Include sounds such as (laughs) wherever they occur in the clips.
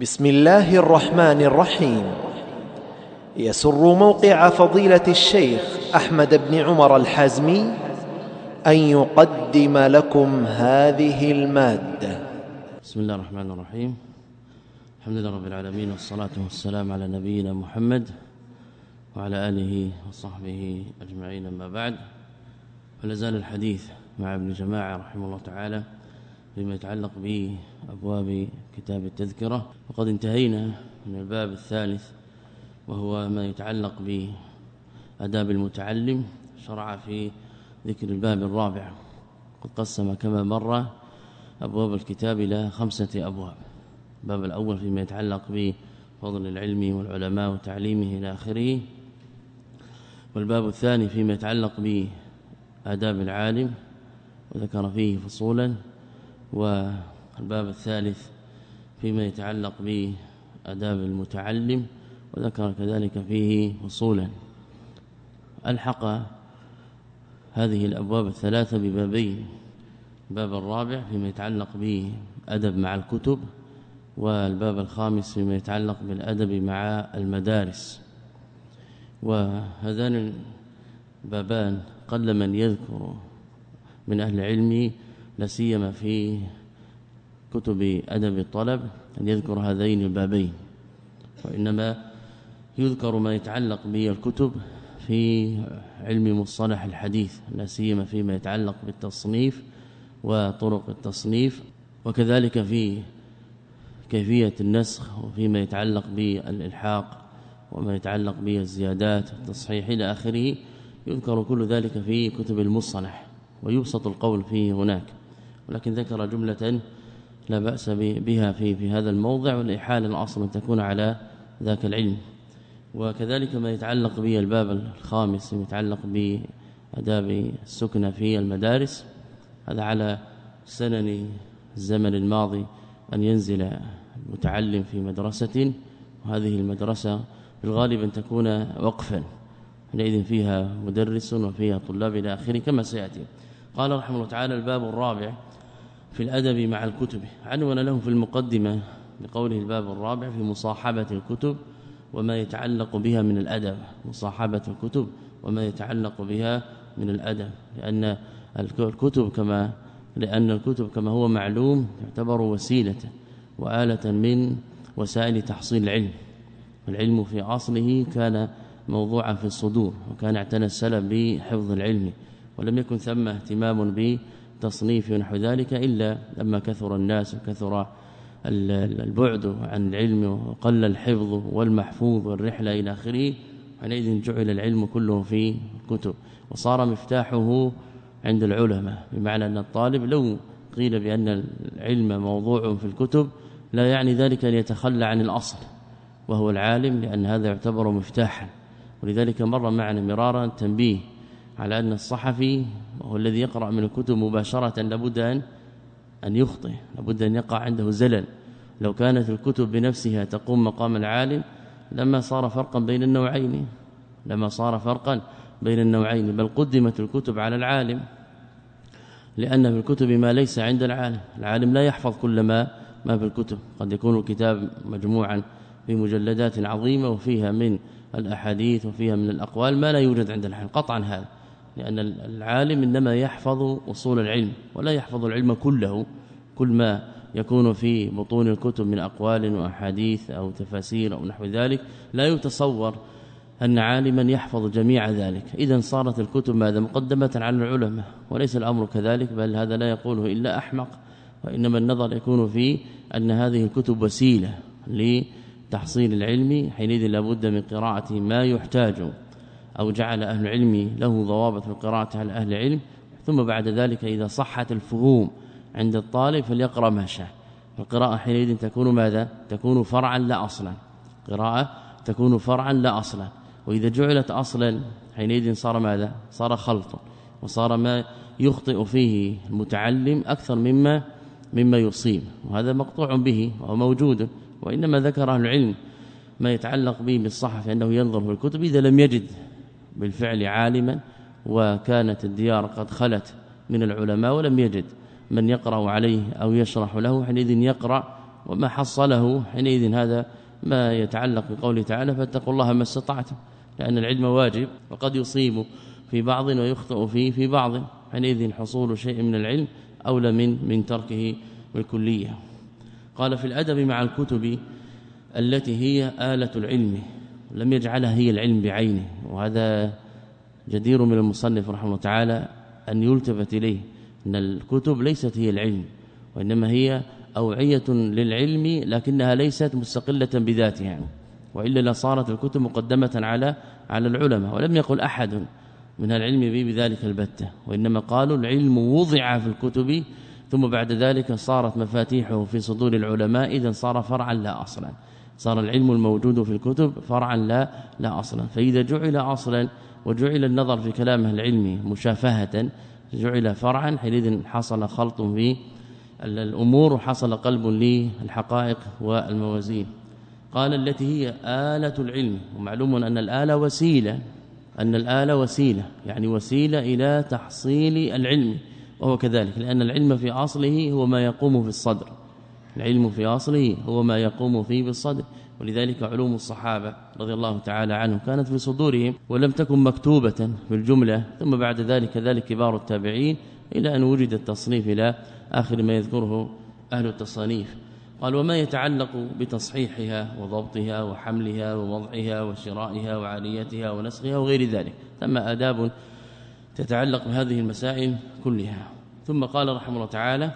بسم الله الرحمن الرحيم. يسر موقع فضيلة الشيخ أحمد بن عمر الحازمي أن يقدم لكم هذه المادة. بسم الله الرحمن الرحيم. الحمد لله رب العالمين والصلاة والسلام على نبينا محمد وعلى آله وصحبه أجمعين أما بعد. فلا زال الحديث مع ابن جماعة رحمه الله تعالى. فيما يتعلق بأبواب كتاب التذكرة. وقد انتهينا من الباب الثالث وهو ما يتعلق بآداب المتعلم شرع في ذكر الباب الرابع. قد قسم كما مر أبواب الكتاب إلى خمسة أبواب. الباب الأول فيما يتعلق بفضل العلم والعلماء وتعليمه إلى آخره. والباب الثاني فيما يتعلق بآداب العالم وذكر فيه فصولا والباب الثالث فيما يتعلق بآداب المتعلم وذكر كذلك فيه فصولا ألحق هذه الأبواب الثلاثة ببابين. الباب الرابع فيما يتعلق بأدب مع الكتب والباب الخامس فيما يتعلق بالأدب مع المدارس. وهذان البابان قل من يذكر من أهل العلم لا سيما في كتب أدب الطلب أن يذكر هذين البابين وإنما يذكر ما يتعلق بالكتب في علم مصطلح الحديث لا سيما فيما يتعلق بالتصنيف وطرق التصنيف وكذلك في كيفية النسخ وفيما يتعلق بالإلحاق وما يتعلق بالزيادات والتصحيح إلى آخره يذكر كل ذلك في كتب المصطلح ويبسط القول فيه هناك. ولكن ذكر جملة لا بأس بها في في هذا الموضع والاحاله الاصل ان تكون على ذاك العلم. وكذلك ما يتعلق به الباب الخامس يتعلق بآداب السكنه في المدارس. هذا على سنن الزمن الماضي أن ينزل المتعلم في مدرسة وهذه المدرسة في الغالب أن تكون وقفا. حينئذ فيها مدرس وفيها طلاب إلى آخره كما سيأتي. قال رحمه الله تعالى الباب الرابع في الأدب مع الكتب. عنون له في المقدمة بقوله الباب الرابع في مصاحبة الكتب وما يتعلق بها من الأدب. مصاحبة الكتب وما يتعلق بها من الأدب. لأن الكتب كما لأن الكتب كما هو معلوم تعتبر وسيلة وآلة من وسائل تحصيل العلم. العلم في أصله كان موضوعا في الصدور وكان اعتنى السلف بحفظ العلم ولم يكن ثم اهتمام بتصنيف ونحو ذلك إلا لما كثر الناس وكثر البعد عن العلم وقل الحفظ والمحفوظ والرحله إلى آخره حينئذ جعل العلم كله في كتب. وصار مفتاحه عند العلماء بمعنى أن الطالب لو قيل بأن العلم موضوع في الكتب لا يعني ذلك أن يتخلى عن الأصل وهو العالم لأن هذا يعتبر مفتاحا. ولذلك مر معنا مرارا تنبيه على أن الصحفي وهو الذي يقرأ من الكتب مباشرة لابد أن أن يخطئ لابد أن يقع عنده زلل. لو كانت الكتب بنفسها تقوم مقام العالم لما صار فرقا بين النوعين لما صار فرقا بين النوعين. بل قدمت الكتب على العالم لأن في الكتب ما ليس عند العالم. العالم لا يحفظ كل ما ما في الكتب. قد يكون الكتاب مجموعا في مجلدات عظيمة وفيها من الأحاديث وفيها من الأقوال ما لا يوجد عند العالم. قطعا هذا. لأن العالم إنما يحفظ أصول العلم ولا يحفظ العلم كله كل ما يكون في بطون الكتب من أقوال واحاديث أو تفاسير أو نحو ذلك لا يتصور أن عالما يحفظ جميع ذلك. اذا صارت الكتب ماذا؟ مقدمة على العلماء وليس الأمر كذلك بل هذا لا يقوله إلا أحمق. وإنما النظر يكون في أن هذه الكتب وسيلة لتحصيل العلم حينئذ لابد من قراءه ما يحتاج. أو جعل أهل العلم له ضوابط في القراءة على أهل العلم ثم بعد ذلك إذا صحت الفهوم عند الطالب فليقرأ ما شاء. القراءة حينئذ تكون ماذا؟ تكون فرعا لا أصلا. قراءة تكون فرعا لا أصلا. وإذا جعلت أصلا حينئذ صار ماذا؟ صار خلط وصار ما يخطئ فيه المتعلم أكثر مما مما يصيب. وهذا مقطوع به وهو موجود. وإنما ذكر أهل العلم ما يتعلق به بالصحف أنه ينظر في الكتب إذا لم يجد بالفعل عالما وكانت الديار قد خلت من العلماء ولم يجد من يقرأ عليه أو يشرح له حينئذ يقرأ وما حصله حينئذ هذا ما يتعلق بقوله تعالى فاتقوا الله ما استطعتم لأن العلم واجب وقد يصيب في بعض ويخطئ فيه في بعض حينئذ حصول شيء من العلم أولى من من تركه بالكلية قال في الأدب مع الكتب التي هي آلة العلم. لم يجعلها هي العلم بعينه وهذا جدير من المصنف رحمه الله تعالى أن يلتفت إليه أن الكتب ليست هي العلم وإنما هي أوعية للعلم لكنها ليست مستقلة بذاتها وإلا لصارت الكتب مقدمة على على العلماء ولم يقل أحد من العلم به بذلك البتة وإنما قالوا العلم وضع في الكتب ثم بعد ذلك صارت مفاتيحه في صدور العلماء اذا صار فرعا لا أصلا. صار العلم الموجود في الكتب فرعا لا لا أصلا. فإذا جعل أصلا وجعل النظر في كلامه العلمي مشافهة جعل فرعا حينئذ حصل خلط في الأمور وحصل قلب للحقائق والموازين. قال التي هي آلة العلم. ومعلوم أن الآلة وسيلة أن الآلة وسيلة يعني وسيلة إلى تحصيل العلم. وهو كذلك لأن العلم في أصله هو ما يقوم في الصدر. العلم في أصله هو ما يقوم فيه بالصدر. ولذلك علوم الصحابة رضي الله تعالى عنهم كانت في صدورهم ولم تكن مكتوبة في الجملة. ثم بعد ذلك كذلك كبار التابعين إلى أن وجد التصنيف إلى آخر ما يذكره أهل التصانيف. قال وما يتعلق بتصحيحها وضبطها وحملها ووضعها وشرائها وعاليتها ونسخها وغير ذلك ثم آداب تتعلق بهذه المسائل كلها. ثم قال رحمه الله تعالى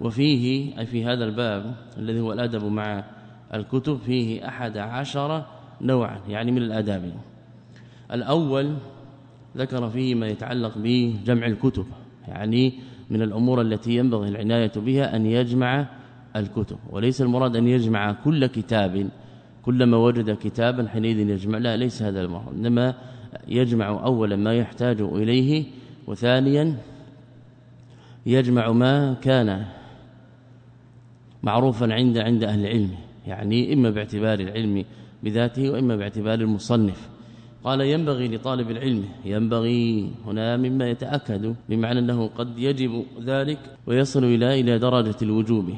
وفيه أي في هذا الباب الذي هو الأدب مع الكتب فيه أحد عشر نوعا يعني من الآداب. الأول ذكر فيه ما يتعلق بجمع الكتب يعني من الأمور التي ينبغي العناية بها أن يجمع الكتب. وليس المراد أن يجمع كل كتاب كلما وجد كتابا حينئذ يجمع لا ليس هذا المراد. إنما يجمع اولا ما يحتاج إليه وثانيا يجمع ما كان معروفا عند عند أهل العلم يعني إما باعتبار العلم بذاته وإما باعتبار المصنف. قال ينبغي لطالب العلم ينبغي هنا مما يتأكد بمعنى أنه قد يجب ذلك ويصل إلى إلى درجة الوجوب.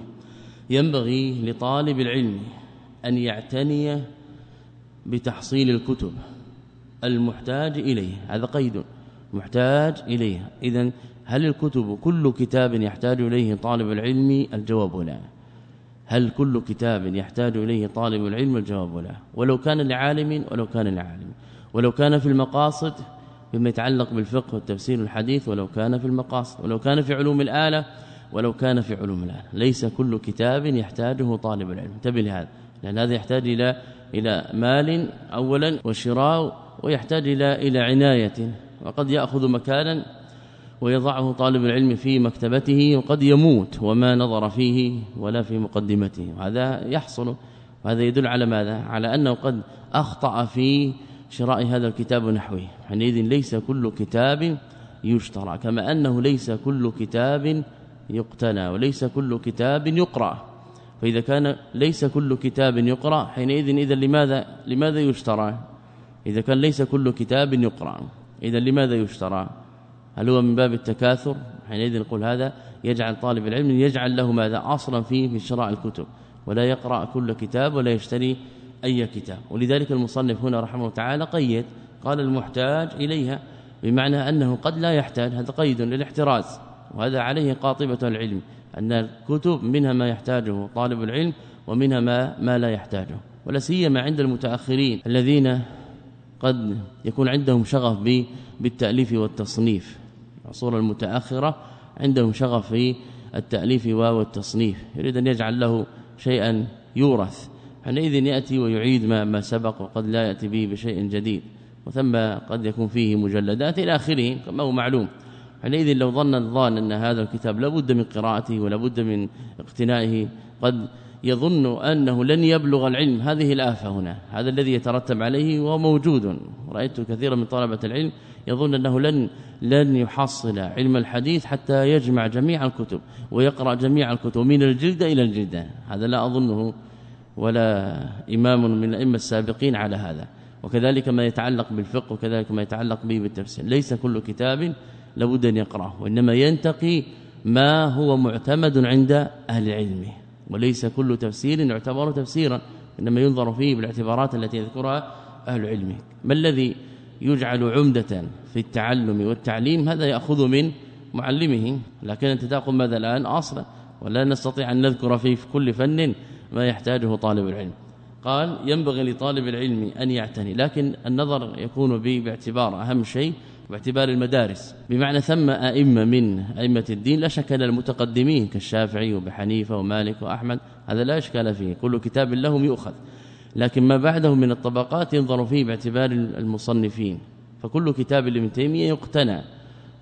ينبغي لطالب العلم أن يعتني بتحصيل الكتب المحتاج إليه. هذا قيد محتاج إليه. إذا هل الكتب كل كتاب يحتاج إليه طالب العلم؟ الجواب لا. هل كل كتاب يحتاج إليه طالب العلم؟ الجواب لا. ولو كان لعالم ولو كان لعالم. ولو كان في المقاصد بما يتعلق بالفقه والتفسير الحديث ولو كان في المقاصد ولو كان في علوم الآلة ولو كان في علوم الآلة. ليس كل كتاب يحتاجه طالب العلم. انتبه لهذا. لأن هذا يحتاج إلى إلى مال اولا وشراء ويحتاج إلى إلى عناية. وقد يأخذ مكانا ويضعه طالب العلم في مكتبته وقد يموت وما نظر فيه ولا في مقدمته. وهذا يحصل. وهذا يدل على ماذا؟ على أنه قد أخطأ في شراء هذا الكتاب ونحوه. حينئذ ليس كل كتاب يشترى كما أنه ليس كل كتاب يقتنى وليس كل كتاب يقرأ. فإذا كان ليس كل كتاب يقرأ حينئذ إذا لماذا؟ لماذا يشترى؟ إذا كان ليس كل كتاب يقرأ إذا لماذا يشترى؟ هل هو من باب التكاثر؟ حينئذ نقول هذا يجعل طالب العلم يجعل له ماذا؟ أصلا فيه في شراء الكتب ولا يقرأ كل كتاب ولا يشتري أي كتاب. ولذلك المصنف هنا رحمه تعالى قيد قال المحتاج إليها بمعنى أنه قد لا يحتاج هذا قيد للاحتراز وهذا عليه قاطبة العلم أن الكتب منها ما يحتاجه طالب العلم ومنها ما ما لا يحتاجه. ولا سيما عند المتأخرين الذين قد يكون عندهم شغف بالتأليف والتصنيف. العصور المتأخرة عندهم شغف في التأليف والتصنيف يريد أن يجعل له شيئا يورث. حينئذ يأتي ويعيد ما, ما سبق وقد لا يأتي به بشيء جديد وثم قد يكون فيه مجلدات إلى آخره كما هو معلوم. حينئذ لو ظن الظان أن هذا الكتاب لابد من قراءته ولابد من اقتنائه قد يظن أنه لن يبلغ العلم. هذه الآفة هنا هذا الذي يترتب عليه وهو موجود. رأيت كثيرا من طلبة العلم يظن أنه لن لن يحصل علم الحديث حتى يجمع جميع الكتب ويقرأ جميع الكتب من الجلد إلى الجلد هذا لا أظنه ولا إمام من الأئمة السابقين على هذا. وكذلك ما يتعلق بالفقه وكذلك ما يتعلق به بالتفسير. ليس كل كتاب لابد أن يقرأه وإنما ينتقي ما هو معتمد عند أهل العلم. وليس كل تفسير يعتبر تفسيرا إنما ينظر فيه بالاعتبارات التي يذكرها أهل العلم. ما الذي يجعل عمدة في التعلم والتعليم هذا يأخذ من معلمه. لكن أنت تأخذ ماذا الآن؟ أصلا ولا نستطيع أن نذكر في كل فن ما يحتاجه طالب العلم. قال ينبغي لطالب العلم أن يعتني. لكن النظر يكون به باعتبار أهم شيء باعتبار المدارس. بمعنى ثم أئمة من أئمة الدين لا شك أن المتقدمين كالشافعي وبحنيفه ومالك وأحمد هذا لا إشكال فيه. كل كتاب لهم يؤخذ. لكن ما بعده من الطبقات ينظر فيه باعتبار المصنفين. فكل كتاب لابن تيمية يقتنى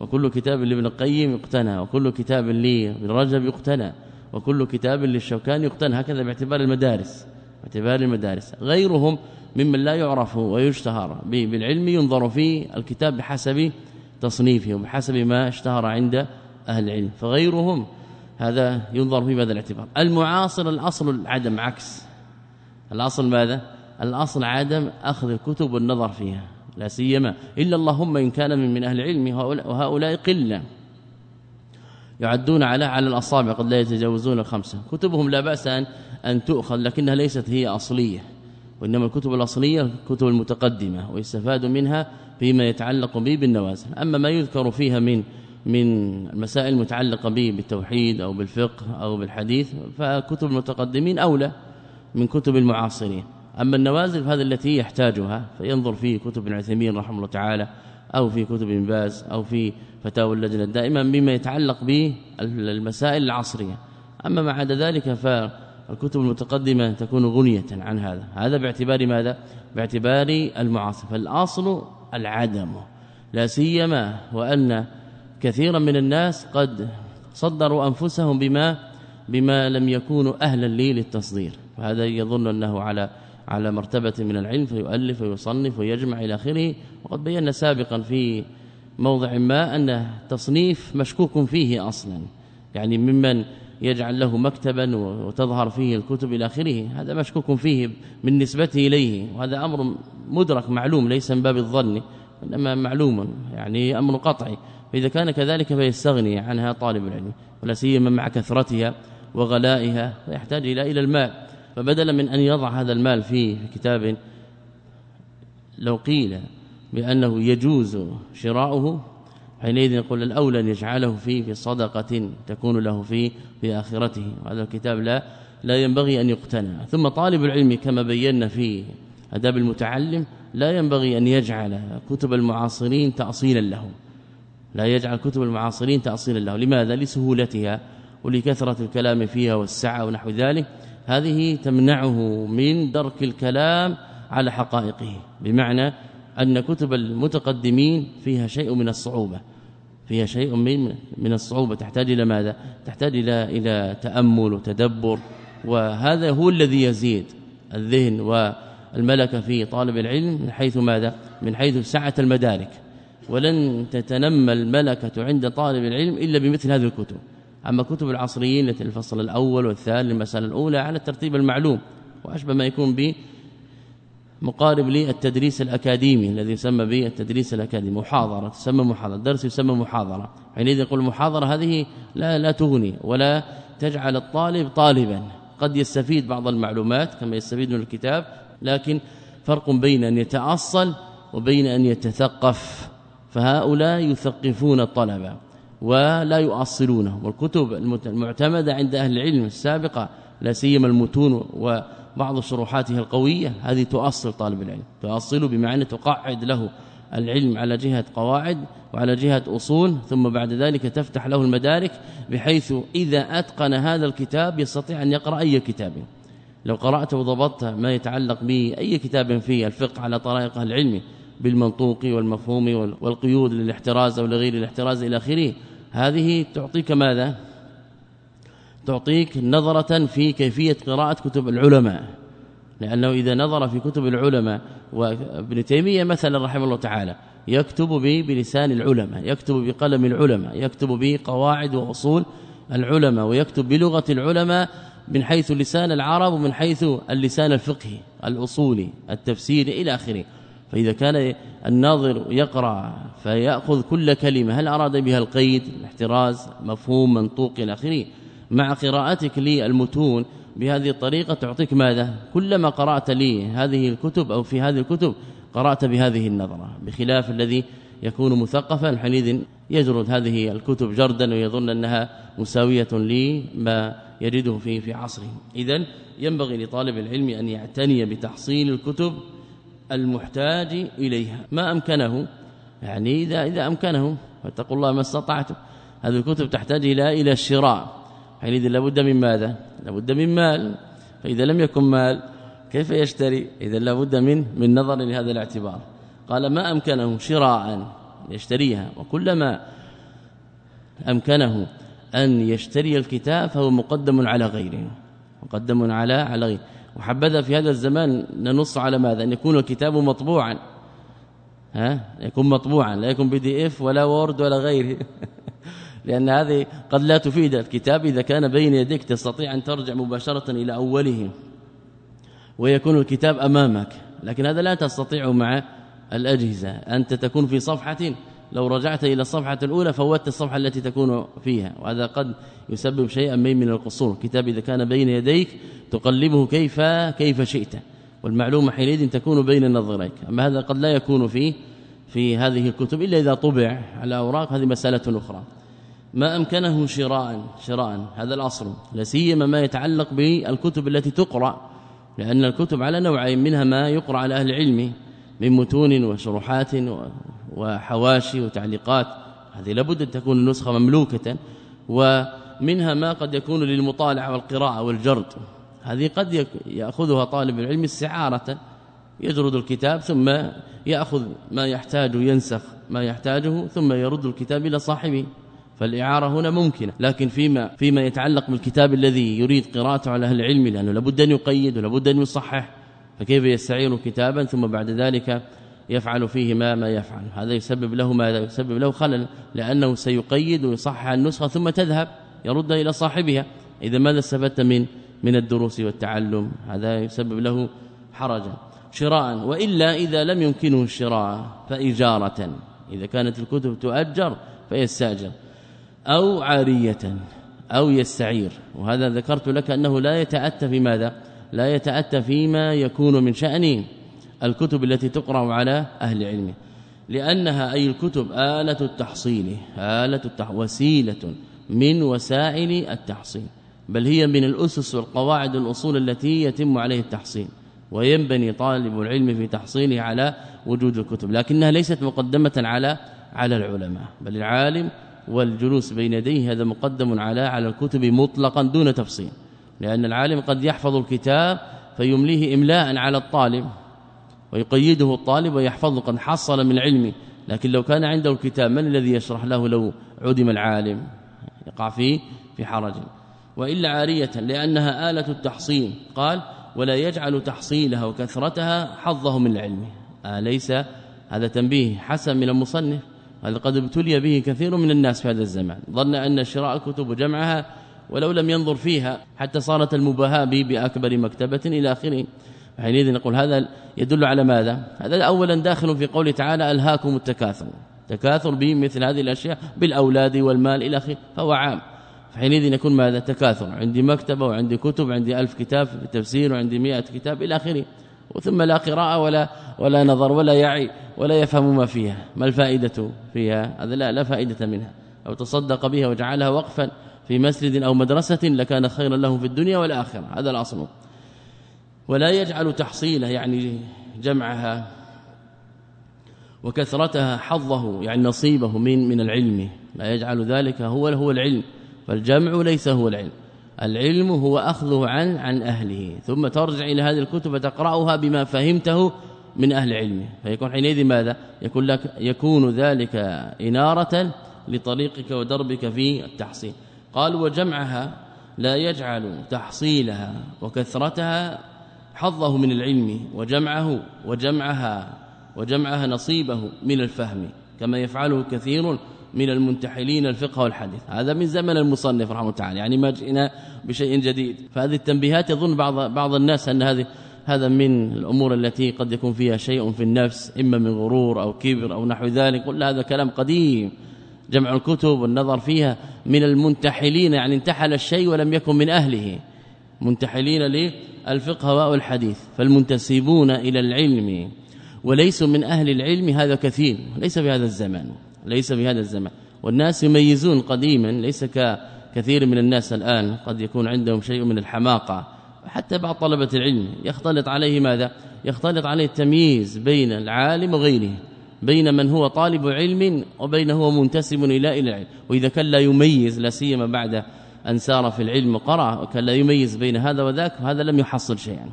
وكل كتاب لابن القيم يقتنى وكل كتاب لابن رجب يقتنى وكل كتاب للشوكاني يقتنى. هكذا باعتبار المدارس باعتبار المدارس. غيرهم ممن لا يعرف ويشتهر بالعلم ينظر في الكتاب بحسب تصنيفه وبحسب ما اشتهر عند أهل العلم. فغيرهم هذا ينظر في هذا الاعتبار. المعاصر الأصل العدم عكس. الأصل ماذا؟ الأصل عدم أخذ الكتب والنظر فيها لا سيما إلا اللهم إن كان من من أهل العلم وهؤلاء قلة. يعدون على على الأصابع قد لا يتجاوزون الخمسة. كتبهم لا بأس ان أن تؤخذ لكنها ليست هي أصلية وإنما الكتب الأصلية كتب المتقدمة ويستفاد منها فيما يتعلق به بالنوازل. أما ما يذكر فيها من من المسائل المتعلقه به بالتوحيد أو بالفقه أو بالحديث فكتب المتقدمين أولى. من كتب المعاصرين. أما النوازل فهذه التي يحتاجها فينظر في كتب ابن عثيمين رحمه الله تعالى أو في كتب ابن باز أو في فتاوى اللجنة الدائمه بما يتعلق بالمسائل العصرية. أما ما عدا ذلك فالكتب المتقدمة تكون غنية عن هذا. هذا باعتبار ماذا؟ باعتبار المعاصر. فالأصل العدم لا سيما وأن كثيرا من الناس قد صدروا أنفسهم بما بما لم يكونوا أهلا للتصدير. فهذا يظن أنه على على مرتبة من العلم فيؤلف ويصنف ويجمع إلى آخره. وقد بينا سابقا في موضع ما أن تصنيف مشكوك فيه أصلا. يعني ممن يجعل له مكتبا وتظهر فيه الكتب إلى آخره هذا مشكوك فيه من نسبته إليه. وهذا أمر مدرك معلوم ليس من باب الظن إنما معلوم يعني أمر قطعي. فإذا كان كذلك فيستغني عنها طالب العلم ولا سيما مع كثرتها وغلائها فيحتاج إلى إلى المال. فبدلا من أن يضع هذا المال في كتاب لو قيل بأنه يجوز شراؤه حينئذ يقول الأولى أن يجعله في في صدقة تكون له في في آخرته. وهذا الكتاب لا لا ينبغي أن يقتنع. ثم طالب العلم كما بينا في أداب المتعلم لا ينبغي أن يجعل كتب المعاصرين تأصيلا له. لا يجعل كتب المعاصرين تأصيلا له. لماذا؟ لسهولتها ولكثرة الكلام فيها والسعة ونحو ذلك. هذه تمنعه من درك الكلام على حقائقه بمعنى أن كتب المتقدمين فيها شيء من الصعوبة. فيها شيء من من الصعوبة. تحتاج إلى ماذا؟ تحتاج إلى إلى تأمل وتدبر. وهذا هو الذي يزيد الذهن والملكه في طالب العلم من حيث ماذا؟ من حيث سعة المدارك. ولن تتنمى الملكة عند طالب العلم إلا بمثل هذه الكتب. أما كتب العصريين التي الفصل الأول والثاني المساله الأولى على الترتيب المعلوم وأشبه ما يكون به مقارب للتدريس الأكاديمي الذي يسمى به التدريس الأكاديمي محاضرة تسمى محاضرة درس يسمى محاضرة. حينئذ يقول المحاضرة هذه لا لا تغني ولا تجعل الطالب طالبا. قد يستفيد بعض المعلومات كما يستفيد من الكتاب لكن فرق بين أن يتأصل وبين أن يتثقف. فهؤلاء يثقفون الطلبة. ولا يؤصلونه والكتب المعتمدة عند أهل العلم السابقة لا سيما المتون وبعض شروحاتها القوية هذه تؤصل طالب العلم. تؤصل بمعنى تقعد له العلم على جهة قواعد وعلى جهة أصول ثم بعد ذلك تفتح له المدارك بحيث إذا أتقن هذا الكتاب يستطيع أن يقرأ أي كتاب. لو قرأت وضبطت ما يتعلق بأي كتاب فيه الفقه على طرائق العلم بالمنطوق والمفهوم والقيود للاحتراز أو لغير الاحتراز إلى آخره هذه تعطيك ماذا؟ تعطيك نظرة في كيفية قراءة كتب العلماء. لأنه إذا نظر في كتب العلماء وابن تيمية مثلا رحمه الله تعالى يكتب بلسان العلماء يكتب بقلم العلماء يكتب بقواعد وأصول العلماء ويكتب بلغة العلماء من حيث لسان العرب ومن حيث اللسان الفقهي الأصولي التفسيري إلى آخره. فإذا كان الناظر يقرأ فيأخذ كل كلمة هل أراد بها القيد الاحتراز مفهوم منطوق إلى آخره؟ مع قراءتك للمتون بهذه الطريقة تعطيك ماذا؟ كلما قرأت لي هذه الكتب أو في هذه الكتب قرأت بهذه النظرة بخلاف الذي يكون مثقفا حينئذ يجرد هذه الكتب جردا ويظن أنها مساوية لما يجده في في عصره. اذا ينبغي لطالب العلم أن يعتني بتحصيل الكتب المحتاج إليها. ما أمكنه؟ يعني إذا إذا أمكنه فاتقوا الله ما استطعتم. هذه الكتب تحتاج إلى إلى الشراء. حينئذ لابد من ماذا؟ لابد من مال. فإذا لم يكن مال كيف يشتري؟ إذا لابد من من نظر لهذا الاعتبار. قال ما أمكنه شراء؟ يشتريها. وكلما أمكنه أن يشتري الكتاب فهو مقدم على غيره. مقدم على على غيره. وحبذا في هذا الزمان ننص على ماذا؟ أن يكون الكتاب مطبوعا. ها؟ يكون مطبوعا. لا يكون PDF ولا Word ولا غيره. (laughs) لأن هذه قد لا تفيد الكتاب إذا كان بين يديك تستطيع أن ترجع مباشرة إلى أوله ويكون الكتاب أمامك. لكن هذا لا تستطيع مع الأجهزة. أنت تكون في صفحة لو رجعت إلى الصفحة الأولى فوتت الصفحة التي تكون فيها وهذا قد يسبب شيئا من القصور. الكتاب إذا كان بين يديك تقلبه كيف كيف شئت. والمعلومة حينئذ تكون بين نظريك. أما هذا قد لا يكون في في هذه الكتب إلا إذا طبع على أوراق. هذه مسألة أخرى. ما أمكنه شراء شراء هذا الأصل. لا سيما ما يتعلق بالكتب التي تقرأ لأن الكتب على نوعين منها ما يقرأ على أهل العلم. من متون وشروحات وحواشي وتعليقات. هذه لابد أن تكون النسخة مملوكة. ومنها ما قد يكون للمطالعة والقراءة والجرد. هذه قد يأخذها طالب العلم استعارة. يجرد الكتاب ثم يأخذ ما يحتاج ينسخ ما يحتاجه ثم يرد الكتاب إلى صاحبه. فالإعارة هنا ممكنة. لكن فيما فيما يتعلق بالكتاب الذي يريد قراءته على أهل العلم لأنه لابد أن يقيد ولابد أن يصحح. فكيف يستعير كتابا ثم بعد ذلك يفعل فيه ما ما يفعل؟ هذا يسبب له ما يسبب له خلل لأنه سيقيد ويصحح النسخة ثم تذهب يرد إلى صاحبها. إذا ماذا استفدت من من الدروس والتعلم؟ هذا يسبب له حرجا. شراء وإلا إذا لم يمكنه الشراء فإجارة. إذا كانت الكتب تؤجر فيستأجر. أو عارية أو يستعير. وهذا ذكرت لك أنه لا يتأتى في ماذا؟ لا يتأتى فيما يكون من شأن الكتب التي تقرأ على أهل العلم لأنها أي الكتب آلة التحصيل آلة التح... وسيلة من وسائل التحصيل بل هي من الأسس والقواعد الأصول التي يتم عليه التحصيل وينبني طالب العلم في تحصيله على وجود الكتب لكنها ليست مقدمة على على العلماء بل العالم والجلوس بين يديه هذا مقدم على على الكتب مطلقا دون تفصيل. لأن العالم قد يحفظ الكتاب فيمليه إملاء على الطالب ويقيده الطالب ويحفظه قد حصل من علمه. لكن لو كان عنده الكتاب من الذي يشرح له لو عدم العالم؟ يقع فيه في حرج. وإلا عارية لأنها آلة التحصيل. قال ولا يجعل تحصيلها وكثرتها حظه من العلم اليس هذا تنبيه حسن من المصنف. هذا قد ابتلي به كثير من الناس في هذا الزمان. ظن أن شراء الكتب وجمعها ولو لم ينظر فيها حتى صارت المباهاة به بأكبر مكتبة إلى آخره. حينئذ نقول هذا يدل على ماذا؟ هذا اولا داخل في قوله تعالى ألهاكم التكاثر. تكاثر به مثل هذه الأشياء بالأولاد والمال إلى آخره فهو عام. فحينئذ يكون ماذا؟ تكاثر. عندي مكتبة وعندي كتب عندي ألف كتاب في التفسير وعندي 100 كتاب إلى آخره. وثم لا قراءة ولا ولا نظر ولا يعي ولا يفهم ما فيها. ما الفائدة فيها؟ هذا لا لا فائدة منها. أو تصدق بها وجعلها وقفا. في مسجد أو مدرسة لكان خيرا لهم في الدنيا والآخرة. هذا الأصل. ولا يجعل تحصيله يعني جمعها وكثرتها حظه يعني نصيبه من من العلم. لا يجعل ذلك هو هو العلم. فالجمع ليس هو العلم. العلم هو أخذه عن عن أهله. ثم ترجع إلى هذه الكتب تقراها بما فهمته من أهل علمه. فيكون حينئذ ماذا؟ يكون لك يكون ذلك إنارة لطريقك ودربك في التحصيل. قال وجمعها لا يجعل تحصيلها وكثرتها حظه من العلم وجمعه وجمعها وجمعها نصيبه من الفهم كما يفعله كثير من المنتحلين الفقه والحديث. هذا من زمن المصنف رحمه الله تعالى يعني ما جئنا بشيء جديد. فهذه التنبيهات يظن بعض بعض الناس أن هذه هذا من الأمور التي قد يكون فيها شيء في النفس إما من غرور أو كبر أو نحو ذلك. كل هذا كلام قديم. جمع الكتب والنظر فيها من المنتحلين يعني انتحل الشيء ولم يكن من أهله. منتحلين للفقه والحديث فالمنتسبون إلى العلم. وليسوا من أهل العلم هذا كثير ليس في هذا الزمان ليس في هذا الزمان. والناس يميزون قديما ليس كثير من الناس الآن قد يكون عندهم شيء من الحماقة. حتى بعض طلبة العلم يختلط عليه ماذا؟ يختلط عليه التمييز بين العالم وغيره. بين من هو طالب علم وبين هو منتسب إلى العلم وإذا كان لا يميز لا سيما بعد أن سار في العلم وقرأ وكان لا يميز بين هذا وذاك هذا لم يحصل شيئا.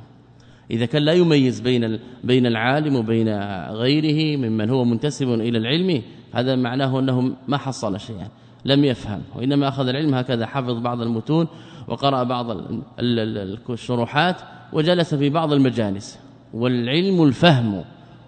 إذا كان لا يميز بين بين العالم وبين غيره ممن هو منتسب إلى العلم هذا معناه انه ما حصل شيئا لم يفهم. وإنما أخذ العلم هكذا حفظ بعض المتون وقرأ بعض الشروحات وجلس في بعض المجالس. والعلم الفهم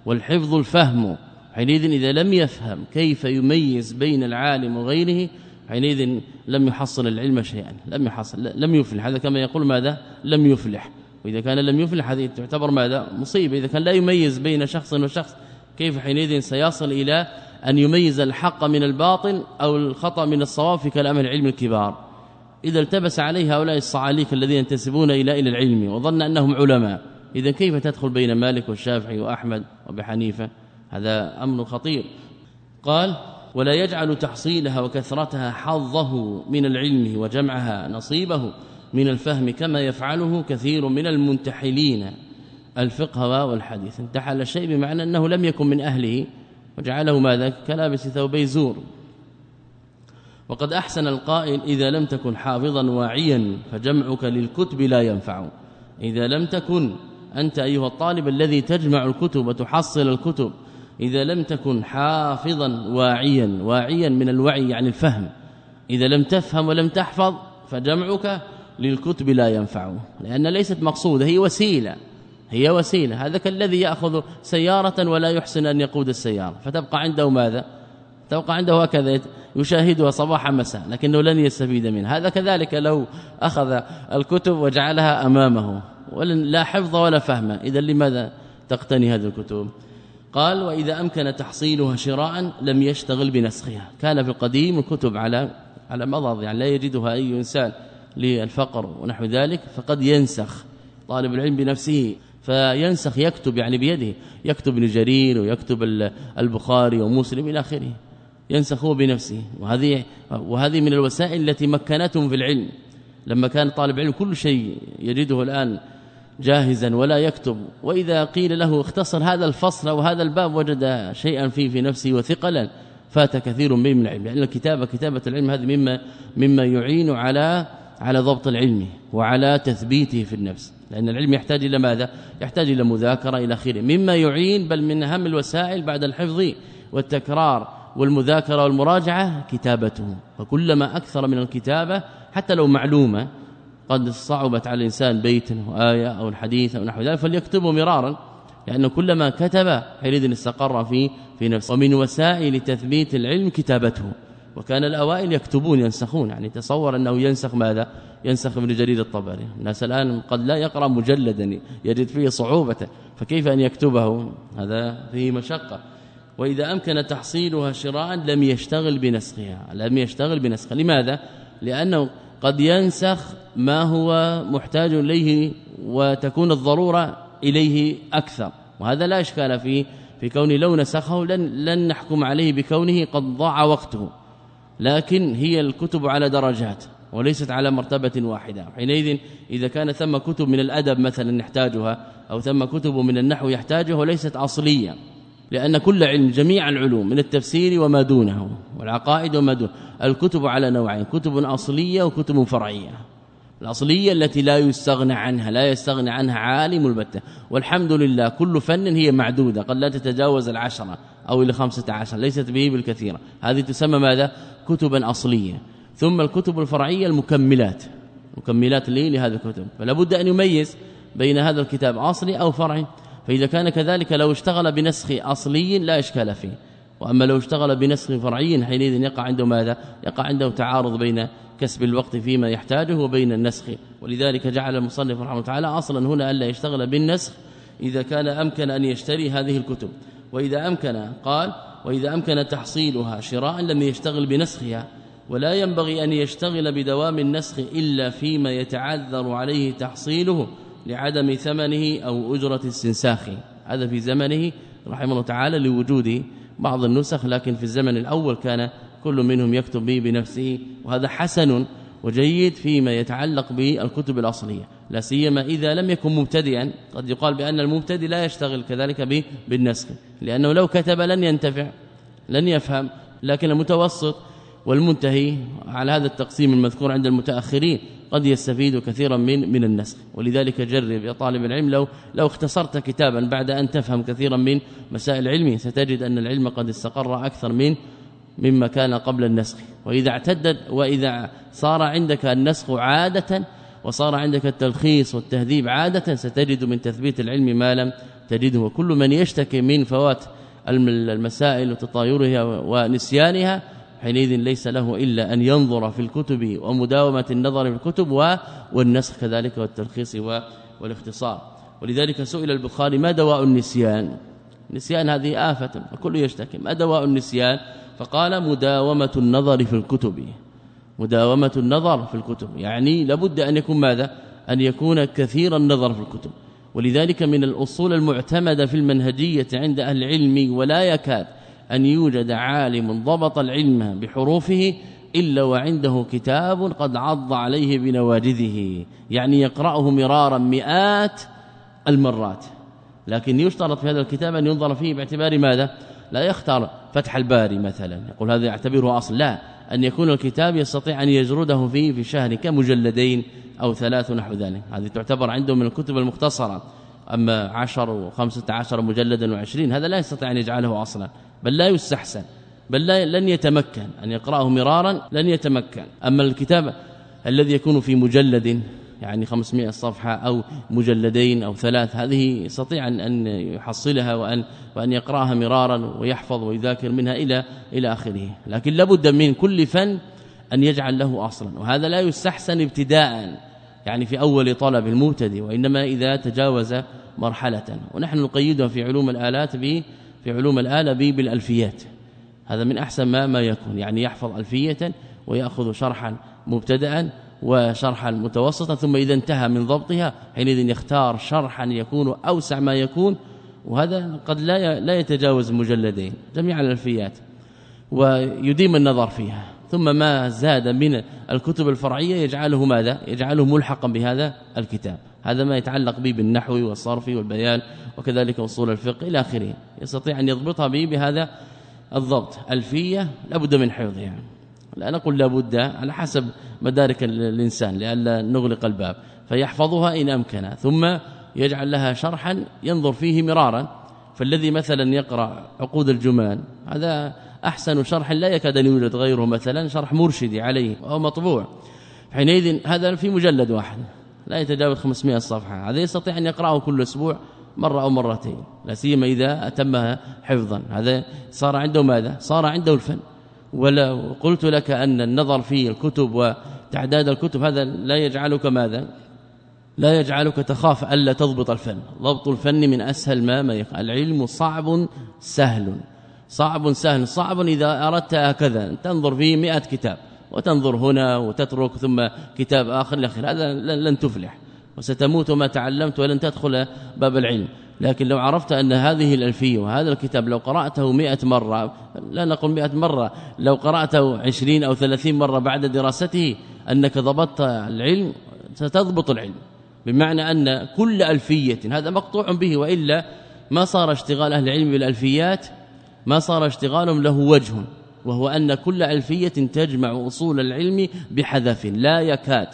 والحفظ الفهم حينئذ إذا لم يفهم كيف يميز بين العالم وغيره حينئذ لم يحصل العلم شيئا لم يحصل لم يفلح. هذا كما يقول ماذا؟ لم يفلح. وإذا كان لم يفلح هذه تعتبر ماذا؟ مصيبة. إذا كان لا يميز بين شخص وشخص كيف حينئذ سيصل إلى أن يميز الحق من الباطل أو الخطأ من الصواب في كلام العلم الكبار؟ إذا التبس عليه هؤلاء الصعاليك الذين ينتسبون إلى إلى العلم وظن أنهم علماء إذا كيف تدخل بين مالك والشافعي وأحمد وبحنيفة هذا أمر خطير. قال ولا يجعل تحصيلها وكثرتها حظه من العلم وجمعها نصيبه من الفهم كما يفعله كثير من المنتحلين. الفقه والحديث انتحل الشيء بمعنى أنه لم يكن من أهله وجعله ماذا؟ كلابس ثوبي زور. وقد أحسن القائل إذا لم تكن حافظا واعيا فجمعك للكتب لا ينفع. إذا لم تكن أنت أيها الطالب الذي تجمع الكتب وتحصل الكتب إذا لم تكن حافظا واعيا واعيا من الوعي يعني الفهم. إذا لم تفهم ولم تحفظ فجمعك للكتب لا ينفع. لأن ليست مقصودة هي وسيلة هي وسيلة. هذا كالذي يأخذ سيارة ولا يحسن أن يقود السيارة. فتبقى عنده ماذا؟ تبقى عنده هكذا يشاهدها صباحا مساء لكنه لن يستفيد منها. هذا كذلك لو أخذ الكتب وجعلها أمامه. ولن لا حفظ ولا فهم. اذا لماذا تقتني هذه الكتب؟ قال وإذا أمكن تحصيلها شراء لم يشتغل بنسخها. كان في القديم الكتب على على مضض يعني لا يجدها أي إنسان للفقر ونحو ذلك فقد ينسخ طالب العلم بنفسه فينسخ يكتب يعني بيده. يكتب ابن جرير ويكتب البخاري ومسلم إلى آخره. ينسخه بنفسه. وهذه وهذه من الوسائل التي مكنتهم في العلم. لما كان طالب علم كل شيء يجده الآن جاهزا ولا يكتب. وإذا قيل له اختصر هذا الفصل وهذا الباب وجد شيئا فيه في نفسه وثقلا. فات كثير من العلم. لأن الكتابة كتابة العلم هذه مما مما يعين على على ضبط العلم وعلى تثبيته في النفس. لأن العلم يحتاج إلى ماذا؟ يحتاج إلى مذاكرة إلى آخره. مما يعين بل من أهم الوسائل بعد الحفظ والتكرار والمذاكرة والمراجعة كتابته. فكلما أكثر من الكتابة حتى لو معلومة قد صعبت على الإنسان بيت وآية أو الحديث أو نحو ذلك فليكتبه مرارا لأنه كلما كتب حينئذ استقر في في نفسه. ومن وسائل تثبيت العلم كتابته. وكان الأوائل يكتبون ينسخون. يعني تصور أنه ينسخ ماذا؟ ينسخ ابن جرير الطبري. الناس الآن قد لا يقرأ مجلدا يجد فيه صعوبة. فكيف أن يكتبه؟ هذا فيه مشقة. وإذا أمكن تحصيلها شراء لم يشتغل بنسخها. لم يشتغل بنسخها. لماذا؟ لأنه قد ينسخ ما هو محتاج إليه وتكون الضرورة إليه أكثر. وهذا لا إشكال فيه في كون لو نسخه لن لن نحكم عليه بكونه قد ضاع وقته. لكن هي الكتب على درجات وليست على مرتبة واحدة. حينئذ إذا كان ثم كتب من الأدب مثلا نحتاجها أو ثم كتب من النحو يحتاجها وليست أصلية. لأن كل علم جميع العلوم من التفسير وما دونه والعقائد وما دونه الكتب على نوعين كتب أصلية وكتب فرعية. الأصلية التي لا يستغنى عنها لا يستغنى عنها عالم البتة. والحمد لله كل فن هي معدودة قد لا تتجاوز العشرة أو إلى خمسة عشر ليست به بالكثيرة هذه تسمى ماذا؟ كتبا أصلية. ثم الكتب الفرعية المكملات. مكملات لي لهذه الكتب. فلا بد أن يميز بين هذا الكتاب أصلي أو فرعي. فإذا كان كذلك لو اشتغل بنسخ أصلي لا إشكال فيه. وأما لو اشتغل بنسخ فرعي حينئذ يقع عنده ماذا؟ يقع عنده تعارض بين كسب الوقت فيما يحتاجه وبين النسخ. ولذلك جعل المصنف رحمه الله تعالى أصلا هنا ألا يشتغل بالنسخ إذا كان أمكن أن يشتري هذه الكتب. وإذا أمكن قال وإذا أمكن تحصيلها شراء لم يشتغل بنسخها. ولا ينبغي أن يشتغل بدوام النسخ إلا فيما يتعذر عليه تحصيله. لعدم ثمنه أو أجرة استنساخ هذا في زمنه رحمه الله تعالى لوجود بعض النسخ لكن في الزمن الأول كان كل منهم يكتب به بنفسه وهذا حسن وجيد فيما يتعلق بالكتب الأصلية. لا سيما إذا لم يكن مبتدئا. قد يقال بأن المبتدئ لا يشتغل كذلك بالنسخ لأنه لو كتب لن ينتفع لن يفهم لكن المتوسط والمنتهي على هذا التقسيم المذكور عند المتأخرين قد يستفيد كثيرا من من النسخ. ولذلك جرب يا طالب العلم لو لو اختصرت كتابا بعد أن تفهم كثيرا من مسائل العلم ستجد أن العلم قد استقر أكثر من مما كان قبل النسخ. وإذا اعتدت وإذا صار عندك النسخ عادة وصار عندك التلخيص والتهذيب عادة ستجد من تثبيت العلم ما لم تجده. وكل من يشتكي من فوات المسائل وتطايرها ونسيانها حينئذ ليس له إلا أن ينظر في الكتب ومداومة النظر في الكتب والنسخ كذلك والتلخيص والاختصار. ولذلك سئل البخاري ما دواء النسيان؟ نسيان هذه آفة الكل يشتكي. ما دواء النسيان؟ فقال مداومة النظر في الكتب. مداومة النظر في الكتب. يعني لابد أن يكون ماذا؟ أن يكون كثير النظر في الكتب. ولذلك من الأصول المعتمدة في المنهجية عند أهل العلم ولا يكاد أن يوجد عالم ضبط العلم بحروفه إلا وعنده كتاب قد عض عليه بنواجذه يعني يقرأه مرارا مئات المرات. لكن يشترط في هذا الكتاب أن ينظر فيه باعتبار ماذا؟ لا يختار فتح الباري مثلا. يقول هذا يعتبره أصل. لا أن يكون الكتاب يستطيع أن يجرده فيه في شهر كمجلدين أو ثلاث نحو ذلك. هذه تعتبر عنده من الكتب المختصرة. أما عشر وخمسة عشر مجلدا وعشرين هذا لا يستطيع أن يجعله أصلا. بل لا يستحسن بل لا لن يتمكن. أن يقرأه مرارا لن يتمكن. أما الكتاب الذي يكون في مجلد يعني 500 صفحة أو مجلدين أو ثلاث هذه يستطيع أن يحصلها وأن وأن يقرأها مرارا ويحفظ ويذاكر منها إلى إلى آخره. لكن لابد من كل فن أن يجعل له أصلا. وهذا لا يستحسن ابتداء يعني في أول طلب المبتدئ وإنما إذا تجاوز مرحلة. ونحن نقيدها في علوم الآلات ب في علوم الآلة ب بالألفيات. هذا من أحسن ما ما يكون. يعني يحفظ ألفية ويأخذ شرحا مبتدأ وشرحا متوسطا ثم إذا انتهى من ضبطها حينئذ يختار شرحا يكون أوسع ما يكون. وهذا قد لا لا يتجاوز مجلدين جميع الألفيات ويديم النظر فيها. ثم ما زاد من الكتب الفرعية يجعله ماذا؟ يجعله ملحقا بهذا الكتاب. هذا ما يتعلق به بالنحو والصرف والبيان وكذلك أصول الفقه إلى آخره. يستطيع أن يضبطها به بهذا الضبط. ألفية لابد من حفظها. لا نقول لابد على حسب مدارك الإنسان لئلا نغلق الباب. فيحفظها إن أمكن. ثم يجعل لها شرحا ينظر فيه مرارا. فالذي مثلا يقرأ عقود الجمان هذا أحسن شرح لا يكاد أن يوجد غيره. مثلا شرح مرشدي عليه أو مطبوع. حينئذ هذا في مجلد واحد. لا يتجاوز 500 صفحة. هذا يستطيع أن يقرأه كل أسبوع مرة أو مرتين لا سيما إذا أتمها حفظا. هذا صار عنده ماذا؟ صار عنده الفن. ولا قلت لك أن النظر في الكتب وتعداد الكتب هذا لا يجعلك ماذا؟ لا يجعلك تخاف ألا تضبط الفن. ضبط الفن من أسهل ما ما يقع. العلم صعب سهل. صعب سهل. صعب إذا أردت هكذا. تنظر فيه 100 كتاب. وتنظر هنا وتترك ثم كتاب آخر. لاخر هذا لن تفلح. وستموت ما تعلمت ولن تدخل باب العلم. لكن لو عرفت أن هذه الألفية وهذا الكتاب لو قرأته مئة مرة لا نقول مئة مرة لو قرأته عشرين أو ثلاثين مرة بعد دراسته أنك ضبطت العلم ستضبط العلم. بمعنى أن كل ألفية هذا مقطوع به وإلا ما صار اشتغال أهل العلم بالألفيات ما صار اشتغالهم له وجه. وهو أن كل ألفية تجمع أصول العلم بحذف لا يكاد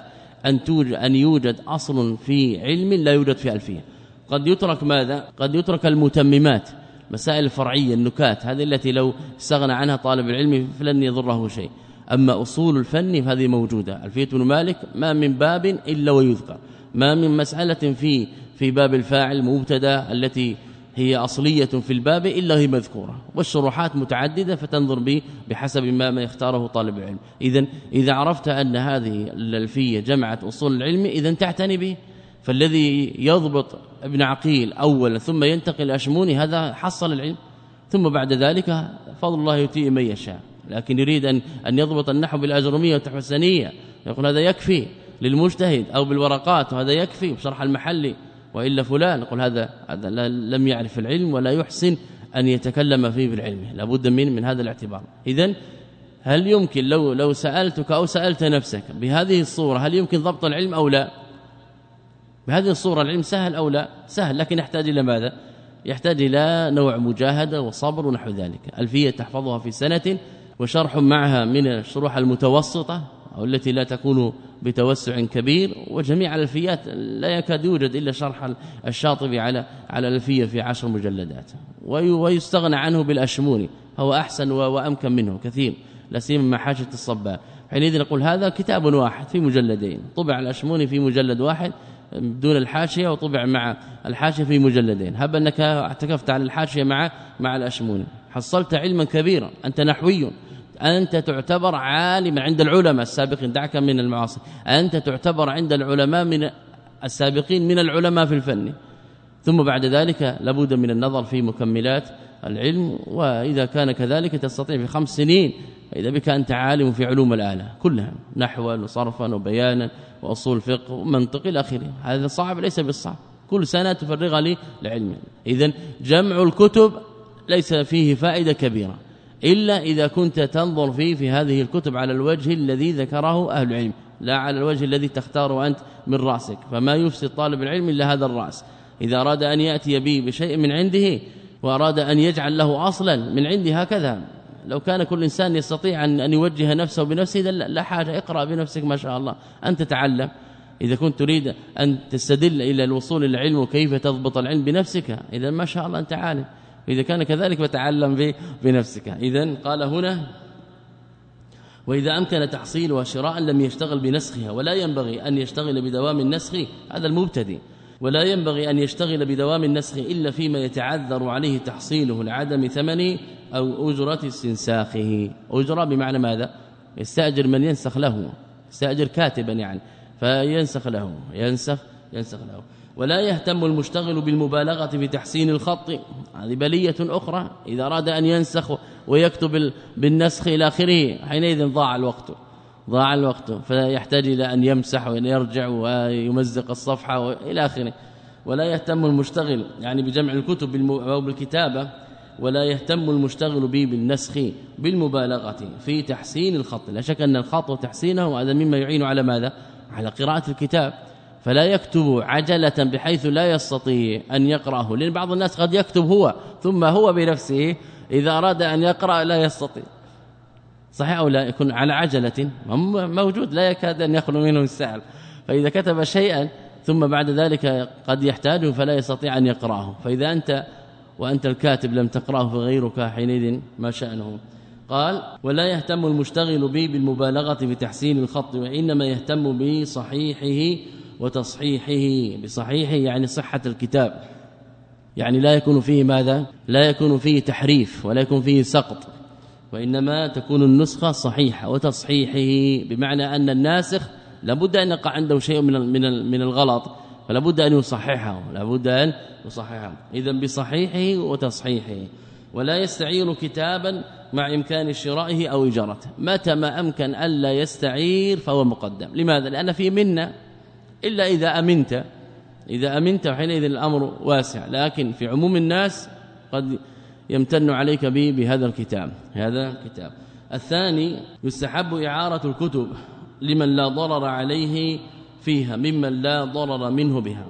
أن توجد أن يوجد أصل في علم لا يوجد في ألفية. قد يترك ماذا؟ قد يترك المتممات مسائل الفرعيه النكات هذه التي لو استغنى عنها طالب العلم فلن يضره شيء. أما أصول الفن فهذه موجودة. ألفية بن مالك ما من باب إلا ويذكر. ما من مسألة في في باب الفاعل مبتدأ التي هي أصلية في الباب إلا هي مذكورة والشروحات متعددة فتنظر به بحسب ما, ما يختاره طالب العلم. إذا إذا عرفت أن هذه الألفية جمعت أصول العلم إذا تعتني به فالذي يضبط ابن عقيل اولا ثم ينتقل أشموني هذا حصل العلم. ثم بعد ذلك فضل الله يؤتيه من يشاء. لكن يريد أن أن يضبط النحو بالأجرمية والتحسنية يقول هذا يكفي للمجتهد أو بالورقات وهذا يكفي بشرح المحلي. وإلا فلان يقول هذا هذا لم يعرف العلم ولا يحسن أن يتكلم فيه بالعلم لابد من من هذا الاعتبار. اذا هل يمكن لو لو سألتك أو سألت نفسك بهذه الصورة هل يمكن ضبط العلم أو لا؟ بهذه الصورة العلم سهل أو لا؟ سهل لكن يحتاج إلى ماذا؟ يحتاج إلى نوع مجاهدة وصبر ونحو ذلك. ألفية تحفظها في سنة وشرح معها من الشروح المتوسطة أو التي لا تكون بتوسع كبير وجميع الألفيات لا يكاد يوجد إلا شرح الشاطبي على على الألفية في عشر مجلدات. ويستغنى عنه بالأشموني هو أحسن وأمكن منه كثير لا سيما مع حاشيه الصباح. حينئذ نقول هذا كتاب واحد في مجلدين طبع الأشموني في مجلد واحد بدون الحاشية وطبع مع الحاشية في مجلدين. هب أنك اعتكفت على الحاشية مع مع الأشموني. حصلت علما كبيرا أنت نحوي. أنت تعتبر عالما عند العلماء السابقين. دعك من المعاصر أنت تعتبر عند العلماء من السابقين من العلماء في الفن. ثم بعد ذلك لابد من النظر في مكملات العلم وإذا كان كذلك تستطيع في خمس سنين. إذا بك أنت عالم في علوم الآلة كلها نحوا وصرفا وبيانا وأصول فقه ومنطق إلى آخره. هذا صعب ليس بالصعب. كل سنة تفرغ لي لعلم. إذا جمع الكتب ليس فيه فائدة كبيرة. إلا إذا كنت تنظر فيه في هذه الكتب على الوجه الذي ذكره أهل العلم لا على الوجه الذي تختاره أنت من رأسك فما يفسد طالب العلم إلا هذا الرأس. إذا أراد أن يأتي به بشيء من عنده وأراد أن يجعل له أصلا من عنده هكذا لو كان كل إنسان يستطيع أن يوجه نفسه بنفسه لا حاجة اقرأ بنفسك ما شاء الله أن تتعلم إذا كنت تريد أن تستدل إلى الوصول إلى العلم وكيف تضبط العلم بنفسك إذا ما شاء الله أنت عالم. إذا كان كذلك فتعلم بنفسك. إذا قال هنا وإذا أمكن تحصيلها شراء لم يشتغل بنسخها ولا ينبغي أن يشتغل بدوام النسخ هذا المبتدئ. ولا ينبغي أن يشتغل بدوام النسخ إلا فيما يتعذر عليه تحصيله لعدم ثمنه أو أجرة استنساخه. أجرة بمعنى ماذا؟ يستأجر من ينسخ له يستأجر كاتبا يعني فينسخ له ينسخ ينسخ له. ولا يهتم المشتغل بالمبالغة في تحسين الخط. هذه بلية أخرى إذا أراد أن ينسخ ويكتب بالنسخ إلى آخره حينئذ ضاع الوقت. ضاع الوقت فيحتاج إلى أن يمسح وأن يرجع ويمزق الصفحة وإلى آخره. ولا يهتم المشتغل يعني بجمع الكتب أو بالكتابة ولا يهتم المشتغل به بالنسخ بالمبالغة في تحسين الخط. لا شك أن الخط وتحسينه هذا مما يعين على ماذا؟ على قراءة الكتاب. فلا يكتب عجلة بحيث لا يستطيع أن يقرأه لأن بعض الناس قد يكتب هو ثم هو بنفسه إذا أراد أن يقرأ لا يستطيع. صحيح أو لا؟ يكون على عجلة موجود لا يكاد أن يخلو منه السعر فإذا كتب شيئا ثم بعد ذلك قد يحتاجه فلا يستطيع أن يقرأه. فإذا أنت وأنت الكاتب لم تقرأه فغيرك حينئذ ما شأنه. قال ولا يهتم المشتغل به بالمبالغة بتحسين الخط وإنما يهتم بصحيحه وتصحيحه بصحيحه يعني صحة الكتاب. يعني لا يكون فيه ماذا؟ لا يكون فيه تحريف ولا يكون فيه سقط وإنما تكون النسخة صحيحة وتصحيحه بمعنى أن الناسخ لابد أن يقع عنده شيء من من من الغلط فلا بد أن يصححه لابد أن يصححه. اذا بصحيحه وتصحيحه. ولا يستعير كتابا مع إمكان شرائه أو اجارته متى ما أمكن ألا يستعير فهو مقدم. لماذا؟ لأن في منا إلا إذا أمنت. إذا أمنت حينئذ الأمر واسع. لكن في عموم الناس قد يمتن عليك به بهذا الكتاب هذا الكتاب. الثاني يستحب إعارة الكتب لمن لا ضرر عليه فيها ممن لا ضرر منه بها.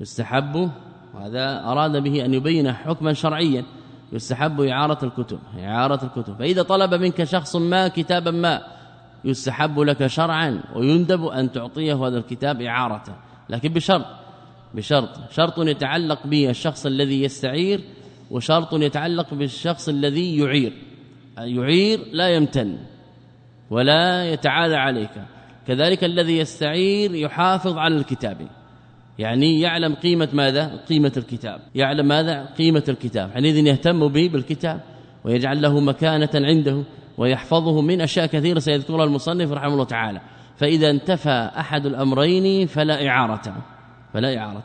يستحب وهذا أراد به أن يبين حكما شرعيا يستحب إعارة الكتب إعارة الكتب. فإذا طلب منك شخص ما كتابا ما يستحب لك شرعا ويندب أن تعطيه هذا الكتاب إعارة لكن بشرط بشرط شرط يتعلق به الشخص الذي يستعير وشرط يتعلق بالشخص الذي يعير. يعير لا يمتن ولا يتعالى عليك. كذلك الذي يستعير يحافظ على الكتاب. يعني يعلم قيمة ماذا؟ قيمة الكتاب. يعلم ماذا؟ قيمة الكتاب. حينئذ يهتم به بالكتاب ويجعل له مكانة عنده. ويحفظه من أشياء كثيرة سيذكرها المصنف رحمه الله تعالى. فإذا انتفى أحد الأمرين فلا إعارة فلا إعارة.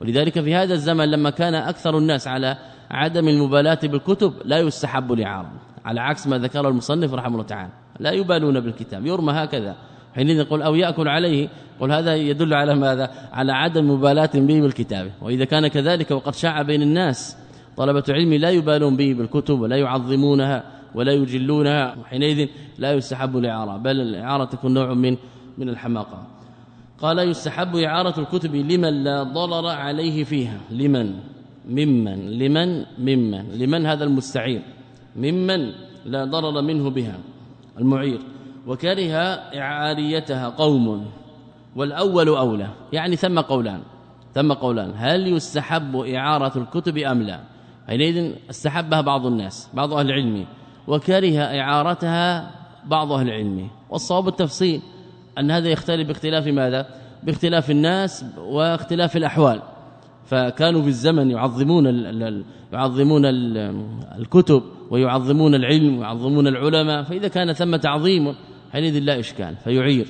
ولذلك في هذا الزمن لما كان أكثر الناس على عدم المبالاة بالكتب لا يستحب الإعارة على عكس ما ذكر المصنف رحمه الله تعالى. لا يبالون بالكتاب يرمى هكذا. حينئذ يقول أو يأكل عليه قل هذا يدل على ماذا؟ على عدم مبالاة به بالكتاب. وإذا كان كذلك وقد شاع بين الناس طلبة علم لا يبالون به بالكتب ولا يعظمونها. ولا يجلونها حينئذ لا يستحب الإعارة بل الإعارة تكون نوع من من الحماقة. قال يستحب إعارة الكتب لمن لا ضرر عليه فيها. لمن؟ ممن. لمن؟ ممن. لمن هذا المستعير ممن لا ضرر منه بها. المعير وكره إعاريتها قوم والأول أولى. يعني ثم قولان. ثم قولان هل يستحب إعارة الكتب أم لا؟ حينئذ استحبها بعض الناس بعض أهل العلم. وكره إعارتها بعض أهل العلم. والصواب التفصيل أن هذا يختلف باختلاف ماذا؟ باختلاف الناس واختلاف الأحوال. فكانوا في الزمن يعظمون يعظمون الكتب ويعظمون العلم ويعظمون العلماء. فإذا كان ثم تعظيم حينئذ لا إشكال فيعير.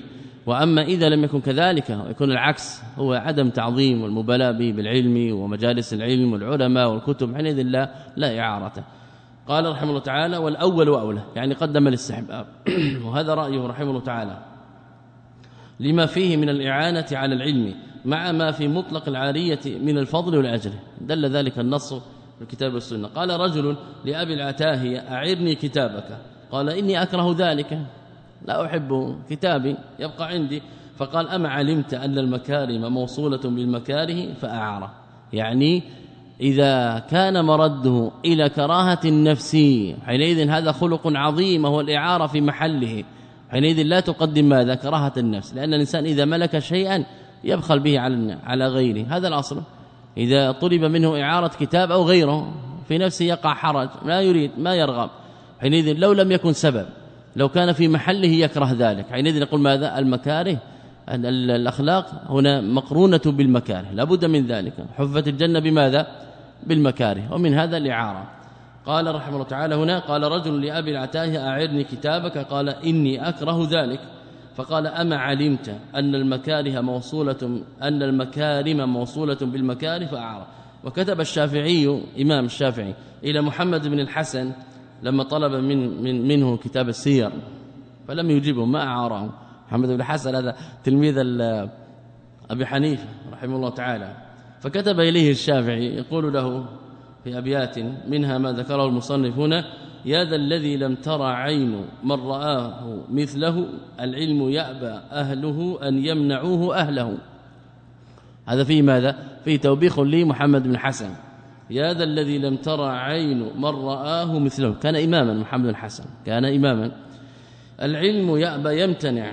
وأما إذا لم يكن كذلك ويكون العكس. هو عدم تعظيم والمبالاة بالعلم ومجالس العلم والعلماء والكتب حينئذ لا لا اعارته قال رحمه الله تعالى والأول وأولى يعني قدم الاستحباب (clears throat) وهذا رأيه رحمه الله تعالى. لما فيه من الإعانة على العلم مع ما في مطلق العارية من الفضل والأجر. دل ذلك النص في الكتاب والسنة. قال رجل لأبي العتاهيه أعرني كتابك. قال إني أكره ذلك. لا أحب كتابي يبقى عندي. فقال اما علمت أن المكارم موصولة بالمكاره فأعاره. يعني إذا كان مرده إلى كراهة النفس حينئذ هذا خلق عظيم وهو الإعارة في محله. حينئذ لا تقدم ماذا؟ كراهة النفس. لأن الإنسان إذا ملك شيئا يبخل به على على غيره. هذا الأصل. إذا طلب منه إعارة كتاب أو غيره في نفسه يقع حرج لا يريد ما يرغب. حينئذ لو لم يكن سبب لو كان في محله يكره ذلك. حينئذ نقول ماذا؟ المكاره الأخلاق هنا مقرونة بالمكاره لابد من ذلك. حفت الجنة بماذا؟ بالمكاره ومن هذا الإعارة. قال رحمه الله تعالى هنا قال رجل لأبي العتاه أعرني كتابك؟ قال إني أكره ذلك. فقال أما علمت أن المكاره موصولة أن المكارم موصولة بالمكاره؟ فاعرى وكتب الشافعي إمام الشافعي إلى محمد بن الحسن لما طلب من, من منه كتاب السير فلم يجيبه ما أعاره. محمد بن الحسن هذا تلميذ أبي حنيفة رحمه الله تعالى. فكتب إليه الشافعي يقول له في أبيات منها ما ذكره المصنف هنا يا ذا الذي لم ترى عين من رآه مثله العلم يأبى أهله أن يمنعوه أهله. هذا فيه ماذا؟ فيه توبيخ لي محمد بن حسن. يا ذا الذي لم ترى عين من رآه مثله. كان إماما محمد بن حسن كان إماما. العلم يأبى يمتنع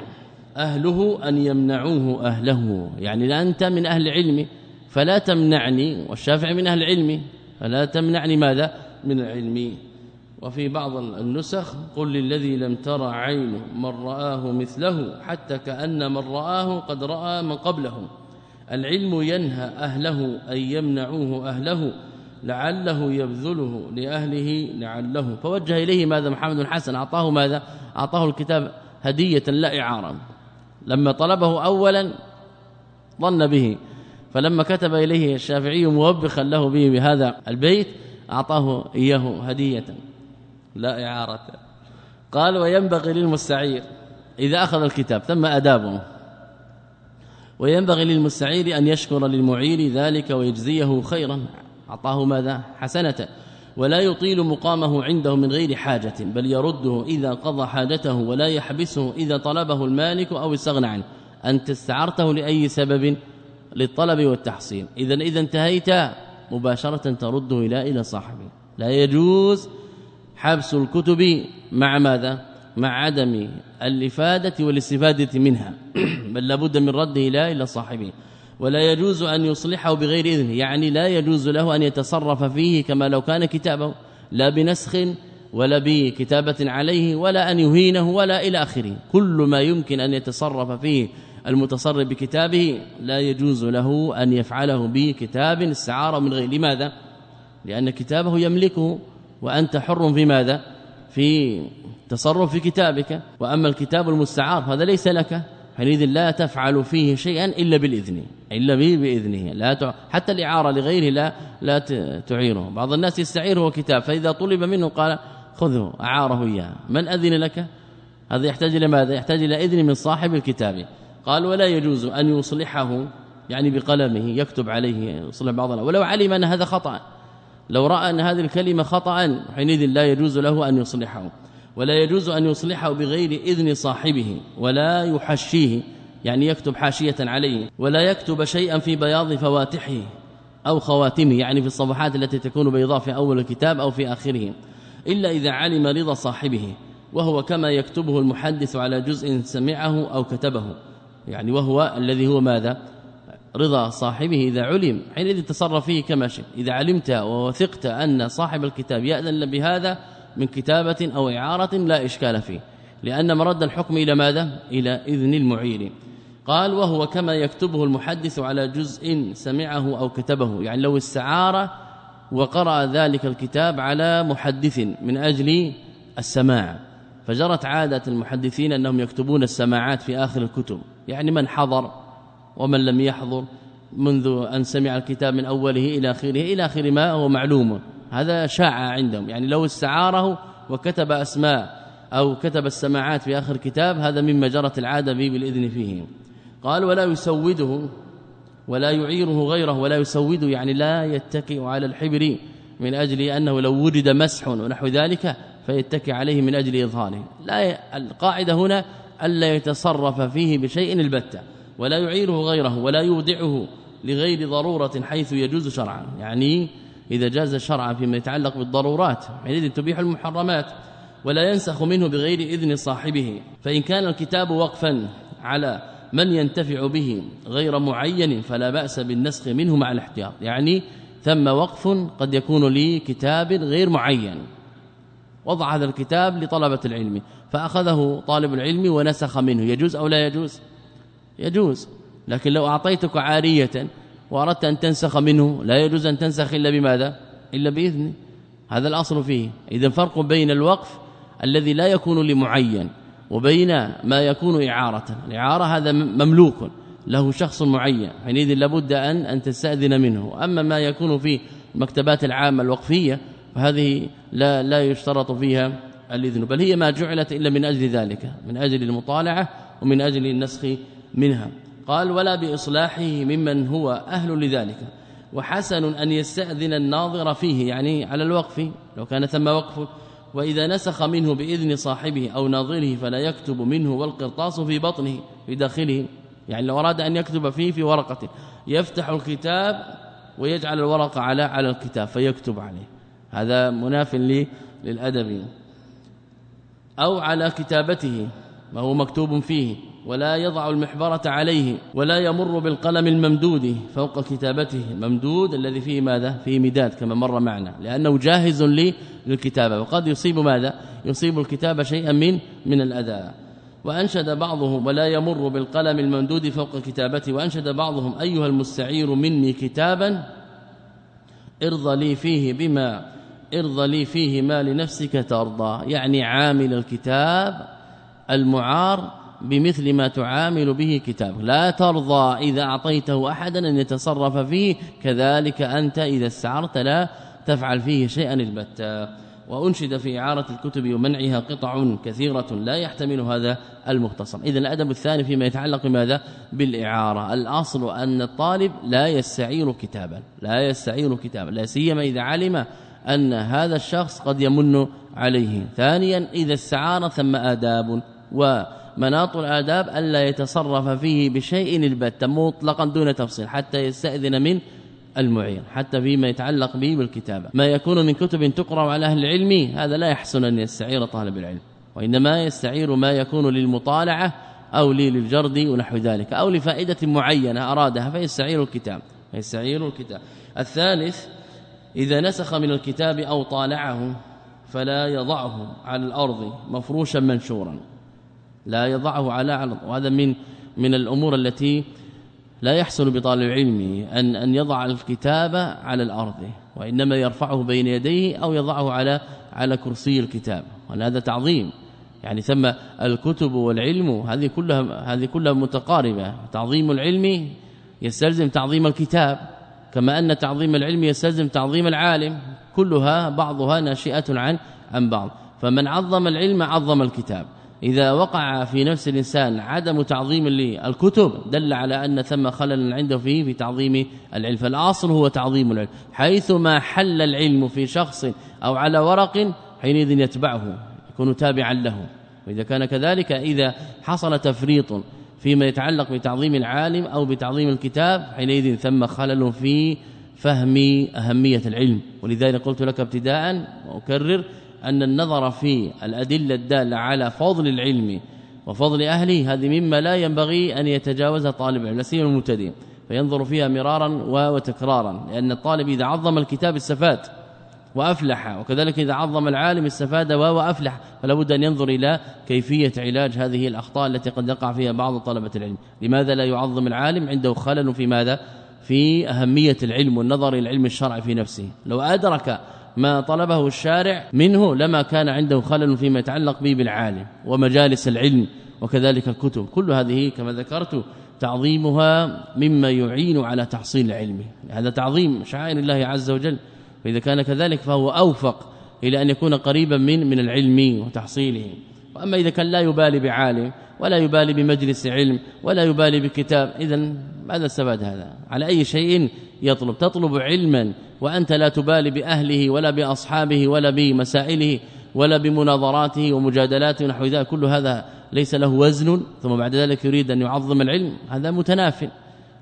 أهله أن يمنعوه أهله. يعني أنت من أهل العلم فلا تمنعني والشافعي من أهل العلم فلا تمنعني ماذا؟ من العلم. وفي بعض النسخ قل للذي لم ترى عين من رآه مثله حتى كأن من رآه قد رأى من قبله العلم ينهى أهله أن يمنعوه أهله لعله يبذله لأهله لعله. فوجه إليه ماذا؟ محمد بن حسن أعطاه ماذا؟ أعطاه الكتاب هدية لا إعارة. لما طلبه اولا ظن به فلما كتب إليه الشافعي موبخا له به بهذا البيت أعطاه إياه هدية لا إعارة. قال وينبغي للمستعير إذا أخذ الكتاب ثم أدابه. وينبغي للمستعير أن يشكر للمعير ذلك ويجزيه خيرا. أعطاه ماذا؟ حسنة. ولا يطيل مقامه عنده من غير حاجة بل يرده إذا قضى حاجته ولا يحبسه إذا طلبه المالك أو استغنى عنه. أنت استعرته لأي سبب؟ للطلب والتحصيل. إذا إذا انتهيت مباشرة ترده إلى إلى صاحبه لا يجوز حبس الكتب مع ماذا؟ مع عدم الإفادة والاستفادة منها. (clears throat) بل لابد من رده إلى إلى صاحبه ولا يجوز أن يصلحه بغير إذنه. يعني لا يجوز له أن يتصرف فيه كما لو كان كتابه. لا بنسخ ولا بكتابة عليه ولا أن يهينه ولا إلى آخره. كل ما يمكن أن يتصرف فيه المتصرف بكتابه لا يجوز له أن يفعله بكتاب استعارة من غير. لماذا؟ لأن كتابه يملكه وأنت حر في ماذا؟ في تصرف في كتابك. وأما الكتاب المستعار هذا ليس لك. حينئذ لا تفعل فيه شيئا إلا بالإذن إلا به بإذنه. لا ت... حتى الإعارة لغيره لا لا تعيره. بعض الناس يستعيره كتاب فإذا طلب منه قال خذه أعاره إياه. من أذن لك؟ هذا يحتاج إلى ماذا؟ يحتاج إلى إذن من صاحب الكتاب. قال ولا يجوز أن يصلحه يعني بقلمه يكتب عليه يصلح بعض ولو علم أن هذا خطأ لو رأى أن هذه الكلمة خطأ حينئذ لا يجوز له أن يصلحه. ولا يجوز أن يصلحه بغير إذن صاحبه ولا يحشيه يعني يكتب حاشية عليه ولا يكتب شيئا في بياض فواتحه أو خواتمه يعني في الصفحات التي تكون بيضاء في أول الكتاب أو في آخره إلا إذا علم رضا صاحبه وهو كما يكتبه المحدث على جزء سمعه أو كتبه. يعني وهو الذي هو ماذا؟ رضا صاحبه إذا علم حينئذ تصرف فيه كما شئت. إذا علمت ووثقت أن صاحب الكتاب يأذن بهذا من كتابة أو إعارة لا إشكال فيه. لأن مرد الحكم إلى ماذا؟ إلى إذن المعير قال وهو كما يكتبه المحدث على جزء سمعه أو كتبه. يعني لو استعار وقرأ ذلك الكتاب على محدث من أجل السماع. فجرت عادة المحدثين أنهم يكتبون السماعات في آخر الكتب. يعني من حضر ومن لم يحضر منذ أن سمع الكتاب من أوله إلى آخره إلى آخر ما هو معلوم. هذا شاع عندهم. يعني لو استعاره وكتب أسماء أو كتب السماعات في آخر كتاب هذا مما جرت العادة به بالإذن فيه. قال ولا يسوده ولا يعيره غيره ولا يسوده. يعني لا يتكئ على الحبر من أجل أنه لو وجد مسح ونحو ذلك فيتكئ عليه من أجل إظهاره. لا القاعدة هنا ألا يتصرف فيه بشيء البتة ولا يعيره غيره ولا يودعه لغير ضرورة حيث يجوز شرعا. يعني إذا جاز شرعا فيما يتعلق بالضرورات حينئذ تبيح المحرمات ولا ينسخ منه بغير إذن صاحبه. فإن كان الكتاب وقفا على من ينتفع به غير معين فلا بأس بالنسخ منه مع الاحتياط. يعني ثم وقف قد يكون لكتاب غير معين. وضع هذا الكتاب لطلبة العلم. فأخذه طالب العلم ونسخ منه. يجوز أو لا يجوز؟ يجوز. لكن لو أعطيتك عارية وأردت أن تنسخ منه لا يجوز أن تنسخ إلا بماذا؟ إلا بإذن. هذا الأصل فيه. إذا فرق بين الوقف الذي لا يكون لمعين وبين ما يكون إعارة. الإعارة هذا مملوك له شخص معين. حينئذ لابد ان أن تستأذن منه. أما ما يكون في المكتبات العامة الوقفية فهذه لا لا يشترط فيها الإذن. بل هي ما جعلت إلا من أجل ذلك من أجل المطالعة ومن أجل النسخ منها. قال ولا بإصلاحه ممن هو أهل لذلك. وحسن أن يستأذن الناظر فيه يعني على الوقف لو كان ثم وقف وإذا نسخ منه بإذن صاحبه أو ناظره فلا يكتب منه والقرطاس في بطنه في داخله. يعني لو أراد أن يكتب فيه في ورقته. يفتح الكتاب ويجعل الورقة على على الكتاب فيكتب عليه. هذا مناف للأدب. أو على كتابته ما هو مكتوب فيه ولا يضع المحبرة عليه ولا يمر بالقلم الممدود فوق كتابته. ممدود الذي فيه ماذا؟ فيه مداد كما مر معنا لأنه جاهز للكتابة. وقد يصيب ماذا؟ يصيب الكتابه شيئا من من الأذى. وأنشد بعضهم ولا يمر بالقلم الممدود فوق كتابته وأنشد بعضهم أيها المستعير مني كتابا ارضى لي فيه بما ارضى لي فيه ما لنفسك ترضى. يعني عامل الكتاب المعار بمثل ما تعامل به كتابك. لا ترضى إذا أعطيته أحدا أن يتصرف فيه. كذلك أنت إذا استعرت لا تفعل فيه شيئا البتة. وأنشد في إعارة الكتب ومنعها قطع كثيرة لا يحتمل هذا المختصر. اذا الأدب الثاني فيما يتعلق بماذا؟ بالإعارة. الأصل أن الطالب لا يستعير كتابا. لا يستعير كتابا. لا سيما إذا علم أن هذا الشخص قد يمن عليه. ثانيا إذا استعار ثم آداب و مناط الآداب الا يتصرف فيه بشيء البتة مطلقا دون تفصيل حتى يستأذن من المعين حتى فيما يتعلق به بالكتابة. ما يكون من كتب تقرأ على أهل العلم هذا لا يحسن أن يستعير طالب العلم وإنما يستعير ما يكون للمطالعة أو للجرد ونحو ذلك أو لفائدة معينة أرادها فيستعير الكتاب فيستعير الكتاب. الثالث إذا نسخ من الكتاب أو طالعه فلا يضعه على الأرض مفروشا منشورا. لا يضعه على على وهذا من من الأمور التي لا يحصل بطالب العلم أن أن يضع الكتاب على الأرض وإنما يرفعه بين يديه أو يضعه على على كرسي الكتاب. وهذا تعظيم؟ يعني ثم الكتب والعلم هذه كلها هذه كلها متقاربة. تعظيم العلم يستلزم تعظيم الكتاب. كما أن تعظيم العلم يستلزم تعظيم العالم كلها بعضها ناشئة عن عن بعض. فمن عظم العلم عظم الكتاب. إذا وقع في نفس الإنسان عدم تعظيم للكتب دل على أن ثم خلل عنده فيه في تعظيم العلم. فالأصل هو تعظيم العلم. حيث ما حل العلم في شخص أو على ورق حينئذ يتبعه يكون تابعا له. وإذا كان كذلك إذا حصل تفريط فيما يتعلق بتعظيم العالم أو بتعظيم الكتاب حينئذ ثم خلل في فهم أهمية العلم. ولذلك قلت لك ابتداء وأكرر أن النظر في الأدلة الدالة على فضل العلم وفضل أهله هذه مما لا ينبغي أن يتجاوز طالب العلم سيما المبتدئ فينظر فيها مرارا وتكرارا لأن الطالب إذا عظم الكتاب استفاد وأفلح. وكذلك إذا عظم العالم استفاد وأفلح فلا بد أن ينظر إلى كيفية علاج هذه الأخطاء التي قد يقع فيها بعض طلبة العلم. لماذا لا يعظم العالم عنده خلل في ماذا؟ في أهمية العلم والنظر إلى العلم الشرعي في نفسه. لو أدرك ما طلبه الشارع منه لما كان عنده خلل فيما يتعلق به بالعالم ومجالس العلم وكذلك الكتب. كل هذه كما ذكرت تعظيمها مما يعين على تحصيل العلم هذا تعظيم شعائر الله عز وجل. فإذا كان كذلك فهو أوفق إلى أن يكون قريبا من من العلم وتحصيله. وأما إذا كان لا يبالي بعالم ولا يبالي بمجلس علم ولا يبالي بكتاب اذا ماذا استفاد هذا؟ على أي شيء يطلب؟ تطلب علما وأنت لا تبالي بأهله ولا بأصحابه ولا بمسائله ولا بمناظراته ومجادلاته ونحو ذلك. كل هذا ليس له وزن ثم بعد ذلك يريد أن يعظم العلم. هذا متناف.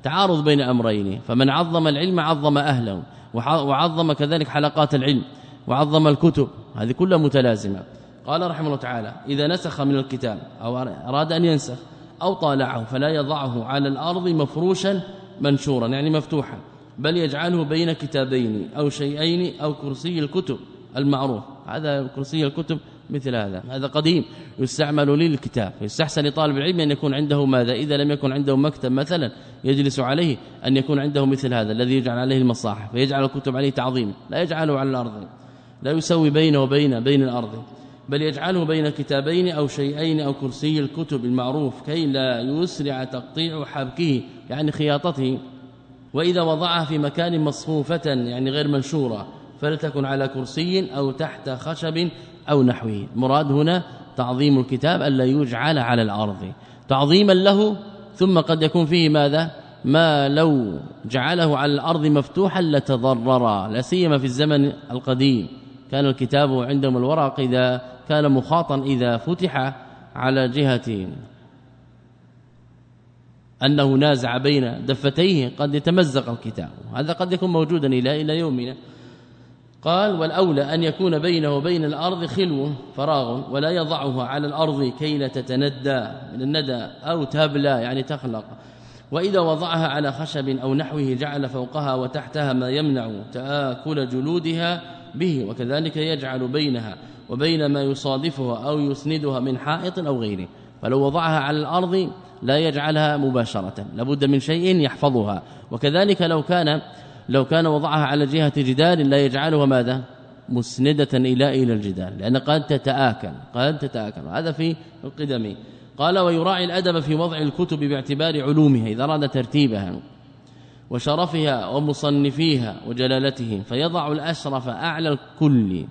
تعارض بين أمرين. فمن عظم العلم عظم أهله. وعظم كذلك حلقات العلم وعظم الكتب هذه كلها متلازمة. قال رحمه الله تعالى إذا نسخ من الكتاب أو أراد أن ينسخ أو طالعه فلا يضعه على الأرض مفروشا منشورا يعني مفتوحا بل يجعله بين كتابين أو شيئين أو كرسي الكتب المعروف. هذا كرسي الكتب مثل هذا. هذا قديم يستعمل للكتاب يستحسن لطالب العلم أن يكون عنده ماذا؟ إذا لم يكن عنده مكتب مثلا يجلس عليه أن يكون عنده مثل هذا الذي يجعل عليه المصاحف فيجعل الكتب عليه تعظيم لا يجعله على الأرض لا يسوي بينه وبين بين الأرض بل يجعله بين كتابين أو شيئين أو كرسي الكتب المعروف كي لا يسرع تقطيع حبكه يعني خياطته. وإذا وضعها في مكان مصفوفة يعني غير منشورة فلتكن على كرسي أو تحت خشب أو نحوه. مراد هنا تعظيم الكتاب ألا يجعل على الأرض. تعظيما له ثم قد يكون فيه ماذا؟ ما لو جعله على الأرض مفتوحا لتضرر. لا سيما في الزمن القديم. كان الكتاب عندهم الورق إذا كان مخاطا إذا فتح على جهة. أنه نازع بين دفتيه قد يتمزق الكتاب. هذا قد يكون موجودا إلى إلى يومنا. قال والأولى أن يكون بينه وبين الأرض خلو فراغ ولا يضعه على الأرض كي لا تتندى من الندى أو تبلى يعني تخلق. وإذا وضعها على خشب أو نحوه جعل فوقها وتحتها ما يمنع تآكل جلودها به وكذلك يجعل بينها وبين ما يصادفها أو يسندها من حائط أو غيره. فلو وضعها على الأرض لا يجعلها مباشرة لابد من شيء يحفظها. وكذلك لو كان لو كان وضعها على جهة جدار لا يجعلها ماذا؟ مسندة إلى إلى الجدار لأن قد تتآكل قد تتآكل هذا في القدم. قال ويراعي الأدب في وضع الكتب باعتبار علومها إذا أراد ترتيبها وشرفها ومصنفيها وجلالتهم فيضع الأشرف أعلى الكل.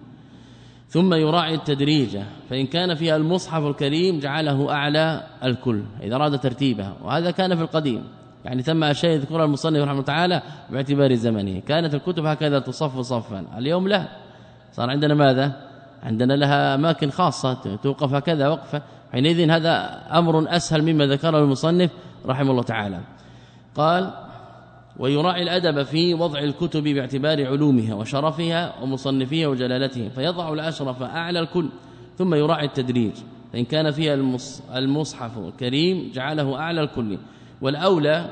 ثم يراعي التدريج فإن كان فيها المصحف الكريم جعله أعلى الكل إذا أراد ترتيبها وهذا كان في القديم. يعني ثم اشياء يذكرها المصنف رحمه الله تعالى باعتبار زمنه. كانت الكتب هكذا تصف صفا. اليوم لا. صار عندنا ماذا؟ عندنا لها أماكن خاصة توقف هكذا وقفة. حينئذ هذا أمر أسهل مما ذكره المصنف رحمه الله تعالى. قال ويراعي الأدب في وضع الكتب باعتبار علومها وشرفها ومصنفيها وجلالتها فيضع الأشرف أعلى الكل ثم يراعي التدريج. فإن كان فيها المصحف الكريم جعله أعلى الكل. والأولى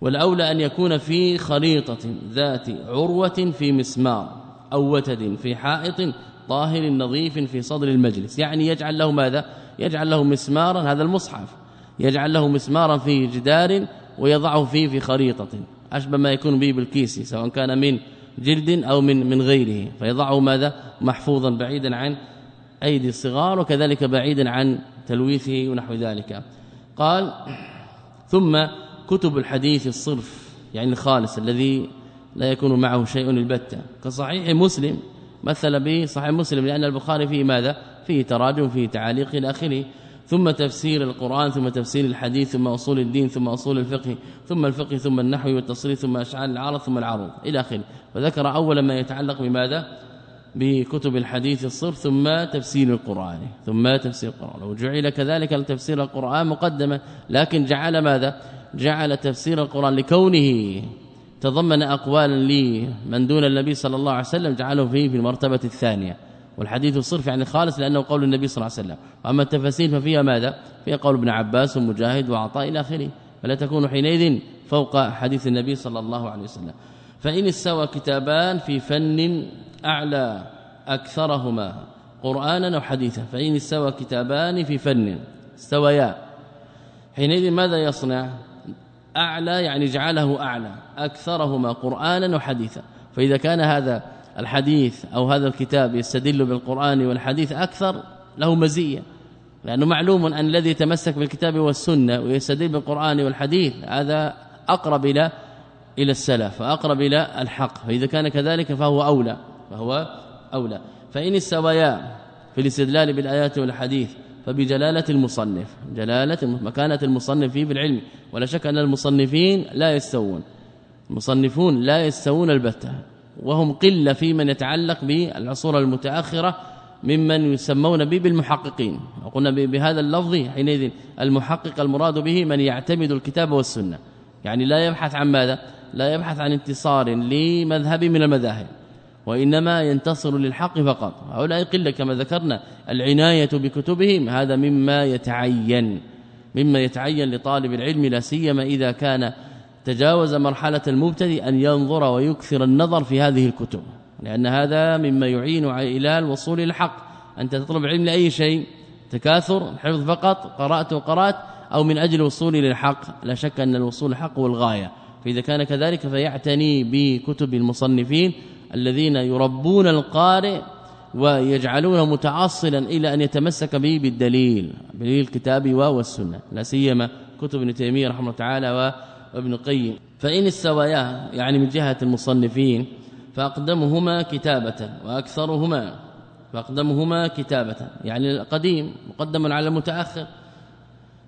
والأولى أن يكون في خريطة ذات عروة في مسمار أو وتد في حائط طاهر نظيف في صدر المجلس. يعني يجعل له ماذا؟ يجعل له مسمارا هذا المصحف. يجعل له مسمارا في جدار ويضعه فيه في خريطة. أشبه ما يكون به بالكيس سواء كان من جلد أو من من غيره. فيضعه ماذا؟ محفوظا بعيدا عن أيدي الصغار وكذلك بعيدا عن تلويثه ونحو ذلك. قال ثم كتب الحديث الصرف يعني الخالص الذي لا يكون معه شيء البتة. كصحيح مسلم مثل بصحيح مسلم لأن البخاري فيه ماذا؟ فيه تراجم فيه تعاليق إلى آخره. ثم تفسير القرآن ثم تفسير الحديث ثم أصول الدين ثم أصول الفقه ثم الفقه ثم النحو والتصريف ثم أشعار العرض ثم العروض إلى آخره. وذكر اولا ما يتعلق بماذا؟ بكتب الحديث الصرف ثم تفسير القرآن ثم تفسير القرآن. وجعل كذلك تفسير القرآن مقدما لكن جعل ماذا؟ جعل تفسير القرآن لكونه تضمن أقوالا لي من دون النبي صلى الله عليه وسلم جعله فيه في المرتبة الثانية. والحديث الصرف يعني خالص لأنه قول النبي صلى الله عليه وسلم. وأما التفاسير ففيها ماذا؟ فيها قول ابن عباس ومجاهد وعطاء إلى آخره. فلا تكون حينئذ فوق حديث النبي صلى الله عليه وسلم. فإن استوى كتابان في فن أعلى أكثرهما قرانا وحديثا فإن استوى كتابان في فن استويا. حينئذ ماذا يصنع؟ أعلى يعني جعله أعلى أكثرهما قرانا وحديثا فإذا كان هذا الحديث أو هذا الكتاب يستدل بالقرآن والحديث أكثر له مزية. لأنه معلوم أن الذي يتمسك بالكتاب والسنة ويستدل بالقرآن والحديث هذا أقرب إلى إلى السلف وأقرب إلى الحق. فإذا كان كذلك فهو أولى. فهو أولى. فإن استويا في الاستدلال بالآيات والحديث فبجلالة المصنف جلالة مكانة المصنف فيه بالعلم ولا شك أن المصنفين لا يستوون. المصنفون لا يستوون البتة. وهم قلة في من يتعلق بالعصور المتأخرة ممن يسمون به بالمحققين. وقلنا بهذا اللفظ حينئذ المحقق المراد به من يعتمد الكتاب والسنة. يعني لا يبحث عن ماذا؟ لا يبحث عن انتصار لمذهب من المذاهب. وإنما ينتصر للحق فقط. هؤلاء قلة كما ذكرنا العناية بكتبهم هذا مما يتعين مما يتعين لطالب العلم لا سيما إذا كان تجاوز مرحلة المبتدئ أن ينظر ويكثر النظر في هذه الكتب. لأن هذا مما يعين إلى الوصول إلى الحق. أنت تطلب العلم لأي شيء تكاثر حفظ فقط قرأت وقرأت أو من أجل الوصول إلى الحق. لا شك أن الوصول الحق هو الغاية. فإذا كان كذلك فيعتني بكتب المصنفين الذين يربون القارئ ويجعلونه متعصلا إلى أن يتمسك به بالدليل بالكتاب والسنة لا سيما كتب ابن تيمية رحمه الله تعالى وابن القيم فإن استويا يعني من جهة المصنفين فأقدمهما كتابة وأكثرهما فأقدمهما كتابة يعني القديم مقدم على المتأخر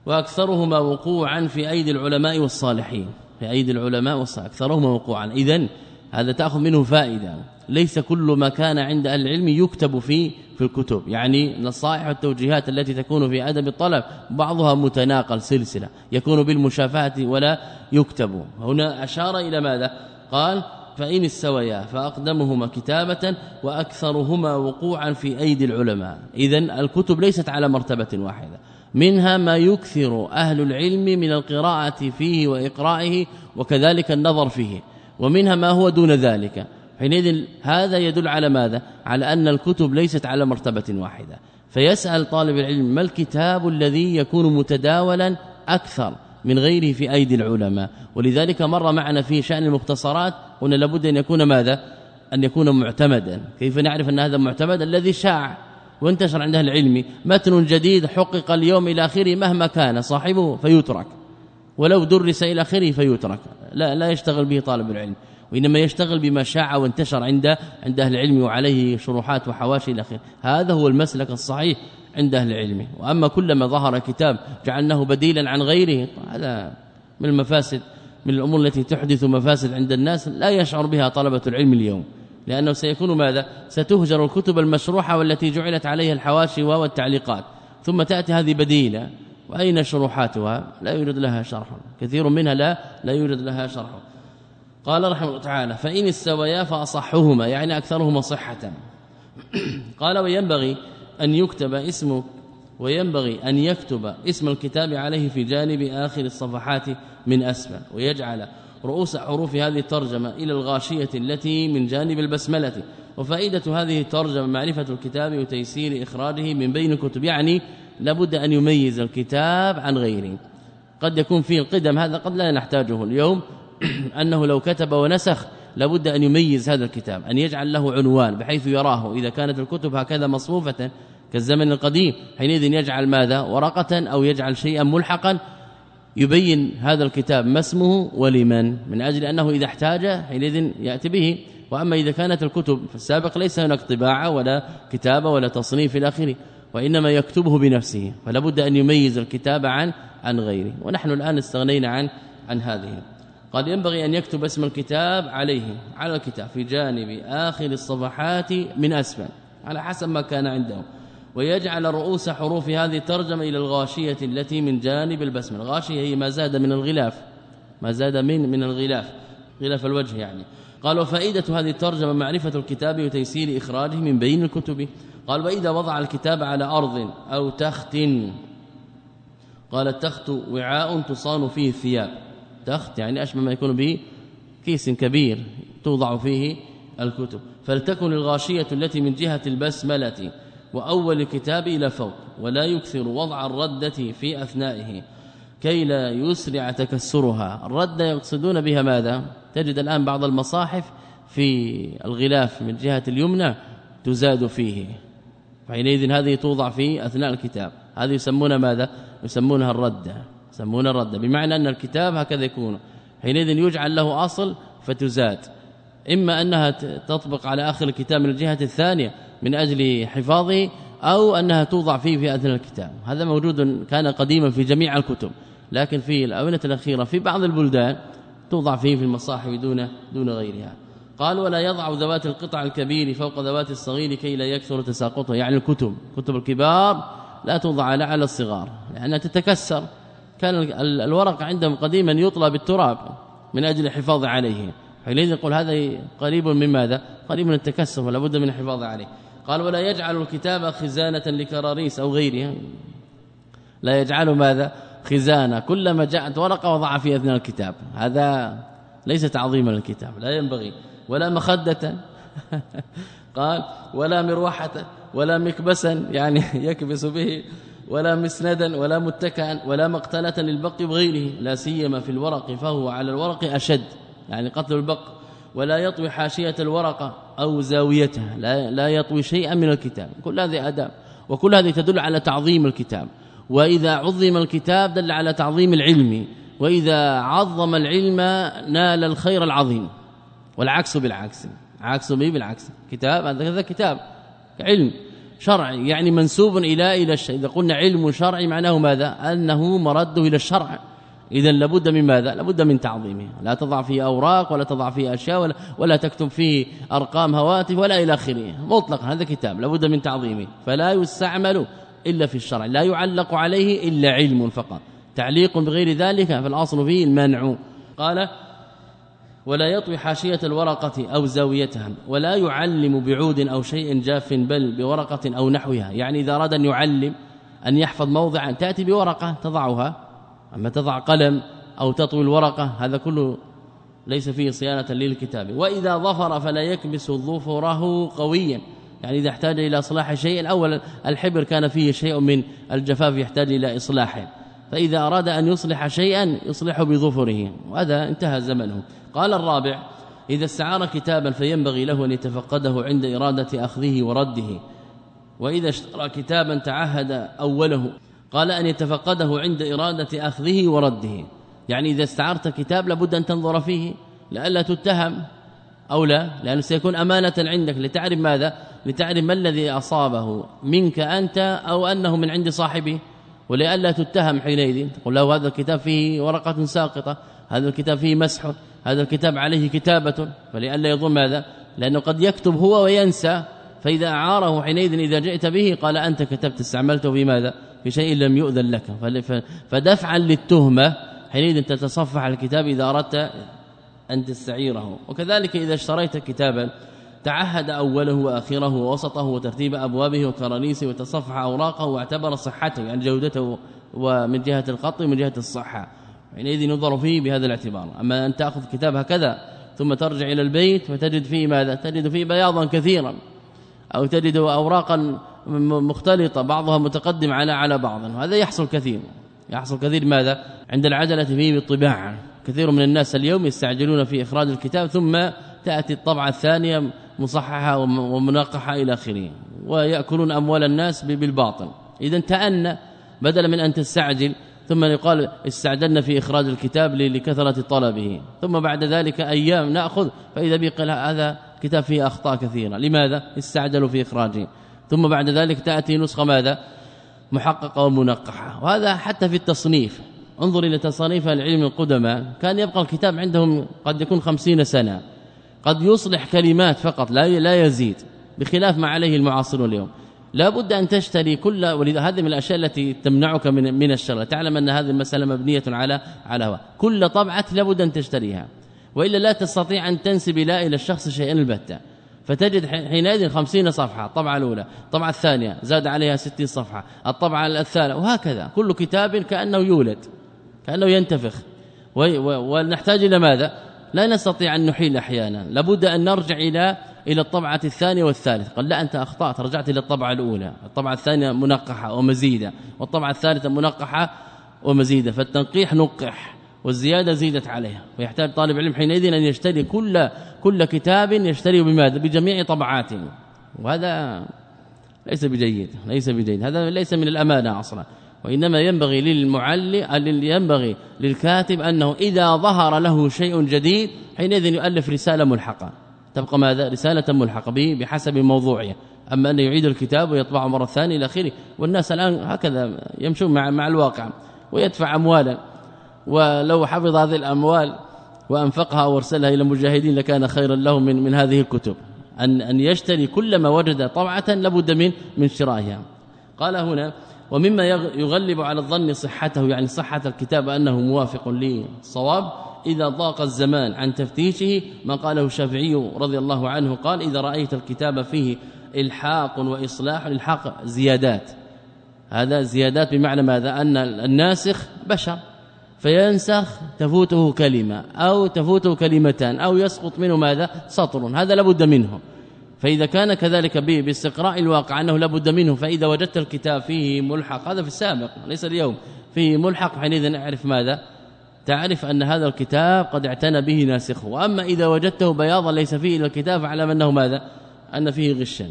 وأكثرهما وقوعا في أيدي العلماء والصالحين في أيدي العلماء والصالحين أكثرهما وقوعا. اذا هذا تأخذ منه فائدة. ليس كل ما كان عند أهل العلم يكتب في في الكتب. يعني النصائح والتوجيهات التي تكون في أدب الطلب بعضها متناقل سلسلة. يكون بالمشافهة ولا يكتب. هنا أشار إلى ماذا؟ قال فإن استويا فأقدمهما كتابة وأكثرهما وقوعا في أيدي العلماء. إذا الكتب ليست على مرتبة واحدة. منها ما يكثر أهل العلم من القراءة فيه وإقرائه وكذلك النظر فيه. ومنها ما هو دون ذلك. حينئذ هذا يدل على ماذا؟ على أن الكتب ليست على مرتبة واحدة. فيسأل طالب العلم ما الكتاب الذي يكون متداولا أكثر من غيره في أيدي العلماء؟ ولذلك مر معنا في شأن المختصرات قلنا لابد أن يكون ماذا؟ أن يكون معتمدا. كيف نعرف أن هذا معتمد؟ الذي شاع وانتشر عند أهل العلم متن جديد حقق اليوم إلى آخره مهما كان صاحبه فيترك. ولو درس إلى آخره فيترك. لا لا يشتغل به طالب العلم. وإنما يشتغل بما شاع وانتشر عند عند أهل العلم وعليه شروحات وحواشي إلى آخره. هذا هو المسلك الصحيح عند أهل العلم. وأما كلما ظهر كتاب جعلناه بديلا عن غيره هذا من المفاسد من الأمور التي تحدث مفاسد عند الناس لا يشعر بها طلبة العلم اليوم. لأنه سيكون ماذا؟ ستهجر الكتب المشروحة والتي جعلت عليها الحواشي والتعليقات. ثم تأتي هذه بديلة. وأين شروحاتها؟ لا يوجد لها شرح. كثير منها لا لا يوجد لها شرح. قال رحمه الله تعالى فإن استويا فأصحهما يعني أكثرهما صحة. (clears throat) قال وينبغي أن يكتب اسم وينبغي أن يكتب اسم الكتاب عليه في جانب آخر الصفحات من أسفل ويجعل رؤوس حروف هذه الترجمة إلى الغاشية التي من جانب البسملة. وفائدة هذه الترجمة معرفة الكتاب وتيسير إخراجه من بين الكتب يعني لابد أن يميز الكتاب عن غيره. قد يكون فيه القدم هذا قد لا نحتاجه اليوم. (clears throat) أنه لو كتب ونسخ لابد أن يميز هذا الكتاب أن يجعل له عنوان بحيث يراه. إذا كانت الكتب هكذا مصفوفة كالزمن القديم حينئذ يجعل ماذا؟ ورقة أو يجعل شيئا ملحقا. يبين هذا الكتاب ما اسمه ولمن من أجل أنه إذا احتاج حينئذ يأتي به. وأما إذا كانت الكتب في السابق ليس هناك طباعة ولا كتابة ولا تصنيف إلى آخره. وإنما يكتبه بنفسه فلا بد أن يميز الكتاب عن عن غيره. ونحن الآن استغنينا عن عن هذه. قال ينبغي أن يكتب اسم الكتاب عليه على الكتاب في جانب آخر الصفحات من أسفل على حسب ما كان عنده. ويجعل رؤوس حروف هذه الترجمة إلى الغاشية التي من جانب البسمه الغاشية هي ما زاد من الغلاف ما زاد من من الغلاف غلاف الوجه يعني. قال وفائدة هذه الترجمة معرفة الكتاب وتيسير إخراجه من بين الكتب. قال وإذا وضع الكتاب على أرض أو تخت. قال التخت وعاء تصان فيه الثياب. تخت يعني أشبه ما يكون به كيس كبير توضع فيه الكتب. فلتكن الغاشية التي من جهة البسملة وأول الكتاب إلى فوق ولا يكثر وضع الردة في أثنائه كي لا يسرع تكسرها. الردة يقصدون بها ماذا؟ تجد الآن بعض المصاحف في الغلاف من جهة اليمنى تزاد فيه. فحينئذ هذه توضع في أثناء الكتاب. هذه يسمونها ماذا؟ يسمونها الردة. يسمون الردة. بمعنى أن الكتاب هكذا يكون. حينئذ يجعل له أصل فتزاد. إما أنها تطبق على آخر الكتاب من الجهة الثانية من أجل حفاظه أو أنها توضع فيه في أثناء الكتاب. هذا موجود كان قديما في جميع الكتب. لكن في الآونة الأخيرة في بعض البلدان توضع فيه في المصاحف دون دون غيرها. قال ولا يضع ذوات القطع الكبير فوق ذوات الصغير كي لا يكثر تساقطها. يعني الكتب كتب الكبار لا توضع على الصغار لأنها تتكسر. كان الورق عندهم قديما يطلى بالتراب من أجل الحفاظ عليه. حينئذ يقول هذا قريب من ماذا؟ قريب من التكسر ولا بد من الحفاظ عليه. قال ولا يجعل الكتاب خزانة لكراريس أو غيرها. لا يجعل ماذا؟ خزانة. كلما جاءت ورقة وضع في أثناء الكتاب. هذا ليس تعظيما للكتاب لا ينبغي. ولا مخدة. قال ولا مروحة ولا مكبسا يعني يكبس به ولا مسندا ولا متكئا ولا مقتلة للبق بغيره لا سيما في الورق فهو على الورق أشد يعني قتل البق ولا يطوي حاشية الورقة أو زاويتها لا, لا يطوي شيئا من الكتاب. كل هذه أداب وكل هذه تدل على تعظيم الكتاب. وإذا عظم الكتاب دل على تعظيم العلم وإذا عظم العلم نال الخير العظيم. والعكس بالعكس عكس به بالعكس. كتاب هذا كتاب علم شرعي يعني منسوب إلى إلى الشيء إذا قلنا علم شرعي معناه ماذا؟ أنه مرده إلى الشرع. اذا لابد من ماذا؟ لابد من تعظيمه. لا تضع فيه أوراق ولا تضع فيه أشياء ولا, ولا تكتب فيه أرقام هواتف ولا إلى آخره. مطلقا هذا كتاب. لابد من تعظيمه. فلا يستعمل إلا في الشرع. لا يعلق عليه إلا علم فقط. تعليق بغير ذلك فالأصل فيه المنع. قال ولا يطوي حاشية الورقة أو زاويتها ولا يعلم بعود أو شيء جاف بل بورقة أو نحوها. يعني إذا أراد أن يعلم أن يحفظ موضعا تأتي بورقة تضعها. أما تضع قلم أو تطوي الورقة هذا كله ليس فيه صيانة للكتاب. وإذا ظفر فلا يكبس ظفره قويا. يعني إذا احتاج إلى إصلاح شيء أولا الحبر كان فيه شيء من الجفاف يحتاج إلى إصلاحه. فإذا أراد أن يصلح شيئا يصلح بظفره. وهذا انتهى زمنه. قال الرابع إذا استعار كتابا فينبغي له أن يتفقده عند إرادة أخذه ورده. وإذا اشترى كتابا تعهد أوله. قال أن يتفقده عند إرادة أخذه ورده. يعني إذا استعرت كتاب لابد أن تنظر فيه. لئلا تتهم أو لا. لأنه سيكون أمانة عندك. لتعرف ماذا؟ لتعرف ما الذي أصابه. منك أنت أو أنه من عند صاحبه. ولئلا تتهم حينئذ. تقول له هذا الكتاب فيه ورقة ساقطة هذا الكتاب فيه مسح هذا الكتاب عليه كتابة. فلئلا يظن ماذا؟ لأنه قد يكتب هو وينسى. فإذا أعاره حينئذ إذا جئت به قال أنت كتبت استعملته في ماذا؟ في شيء لم يؤذن لك. فدفعا للتهمة حينئذ تتصفح الكتاب إذا أردت أن تستعيره. وكذلك إذا اشتريت كتابا تعهد أوله واخره ووسطه وترتيب أبوابه وكرانيسه وتصفح أوراقه واعتبر صحته يعني جودته ومن جهة الخط ومن جهة الصحة. حينئذ ينظر فيه بهذا الاعتبار. أما أن تأخذ كتاب هكذا ثم ترجع إلى البيت فتجد فيه ماذا؟ تجد فيه بياضا كثيرا أو تجد اوراقا مختلطه بعضها متقدم على على بعض وهذا يحصل كثير يحصل كثير ماذا عند العجله فيه بالطباعه كثير من الناس اليوم يستعجلون في اخراج الكتاب ثم تاتي الطبعه الثانية مصححة ومنقحه إلى آخره ويأكلون أموال الناس بالباطل. إذا تأنى بدلا من أن تستعجل ثم يقال استعدلنا في إخراج الكتاب لكثرة طلبه. ثم بعد ذلك أيام نأخذ فإذا بقى هذا كتاب فيه أخطاء كثيرة. لماذا؟ استعجلوا في إخراجه. ثم بعد ذلك تأتي نسخة ماذا؟ محققة ومنقحة. وهذا حتى في التصنيف. انظر إلى تصانيف العلم القدماء. كان يبقى الكتاب عندهم قد يكون خمسين سنة. قد يصلح كلمات فقط لا لا يزيد بخلاف ما عليه المعاصرون اليوم. لا بد أن تشتري كل ولذا هذه من الأشياء التي تمنعك من من الشراء تعلم أن هذه المسألة مبنية على على هو. كل طبعة لابد أن تشتريها. وإلا لا تستطيع أن تنسب لا إلى الشخص شيئا البتة. فتجد حينئذ خمسين صفحة الطبعة الأولى الطبعة الثانية زاد عليها ستين صفحة الطبعة الثالثة وهكذا. كل كتاب كأنه يولد كأنه ينتفخ. ونحتاج إلى ماذا؟ لا نستطيع أن نحيل أحيانا. لابد أن نرجع إلى إلى الطبعة الثانية والثالثة. قال لا أنت أخطأت رجعت إلى الطبعة الأولى. الطبعة الثانية منقحة ومزيدة والطبعة الثالثة منقحة ومزيدة. فالتنقيح نقح والزيادة زيدت عليها. ويحتاج طالب علم حينئذ أن يشتري كل كل كتاب يشتري بماذا؟ بجميع طبعاته. وهذا ليس بجيد ليس بجيد. هذا ليس من الأمانة أصلا. وإنما ينبغي للمعلم ينبغي للكاتب أنه إذا ظهر له شيء جديد حينئذ يؤلف رسالة ملحقة. تبقى ماذا؟ رسالة ملحقة به بحسب موضوعها أما أن يعيد الكتاب ويطبعه مرة ثانية إلى آخره والناس الآن هكذا يمشون مع مع الواقع ويدفع اموالا. ولو حفظ هذه الأموال وأنفقها وأرسلها إلى المجاهدين لكان خيرا له من من هذه الكتب. ان أن يشتري كل ما وجد طبعة لابد من من شرائها. قال هنا ومما يغلب على الظن صحته يعني صحة الكتاب أنه موافق للصواب إذا ضاق الزمان عن تفتيشه ما قاله الشافعي رضي الله عنه قال إذا رأيت الكتاب فيه إلحاق وإصلاح إلحاق زيادات. هذا زيادات بمعنى ماذا؟ أن الناسخ بشر فينسخ تفوته كلمة أو تفوته كلمتان أو يسقط منه ماذا؟ سطر. هذا لابد منه. فإذا كان كذلك به باستقراء الواقع أنه لابد منه فإذا وجدت الكتاب فيه ملحق هذا في السابق ليس اليوم فيه ملحق حينئذ نعرف ماذا؟ تعرف أن هذا الكتاب قد اعتنى به ناسخه. وأما إذا وجدته بياضا ليس فيه إلا الكتاب فاعلم أنه ماذا؟ أن فيه غشا.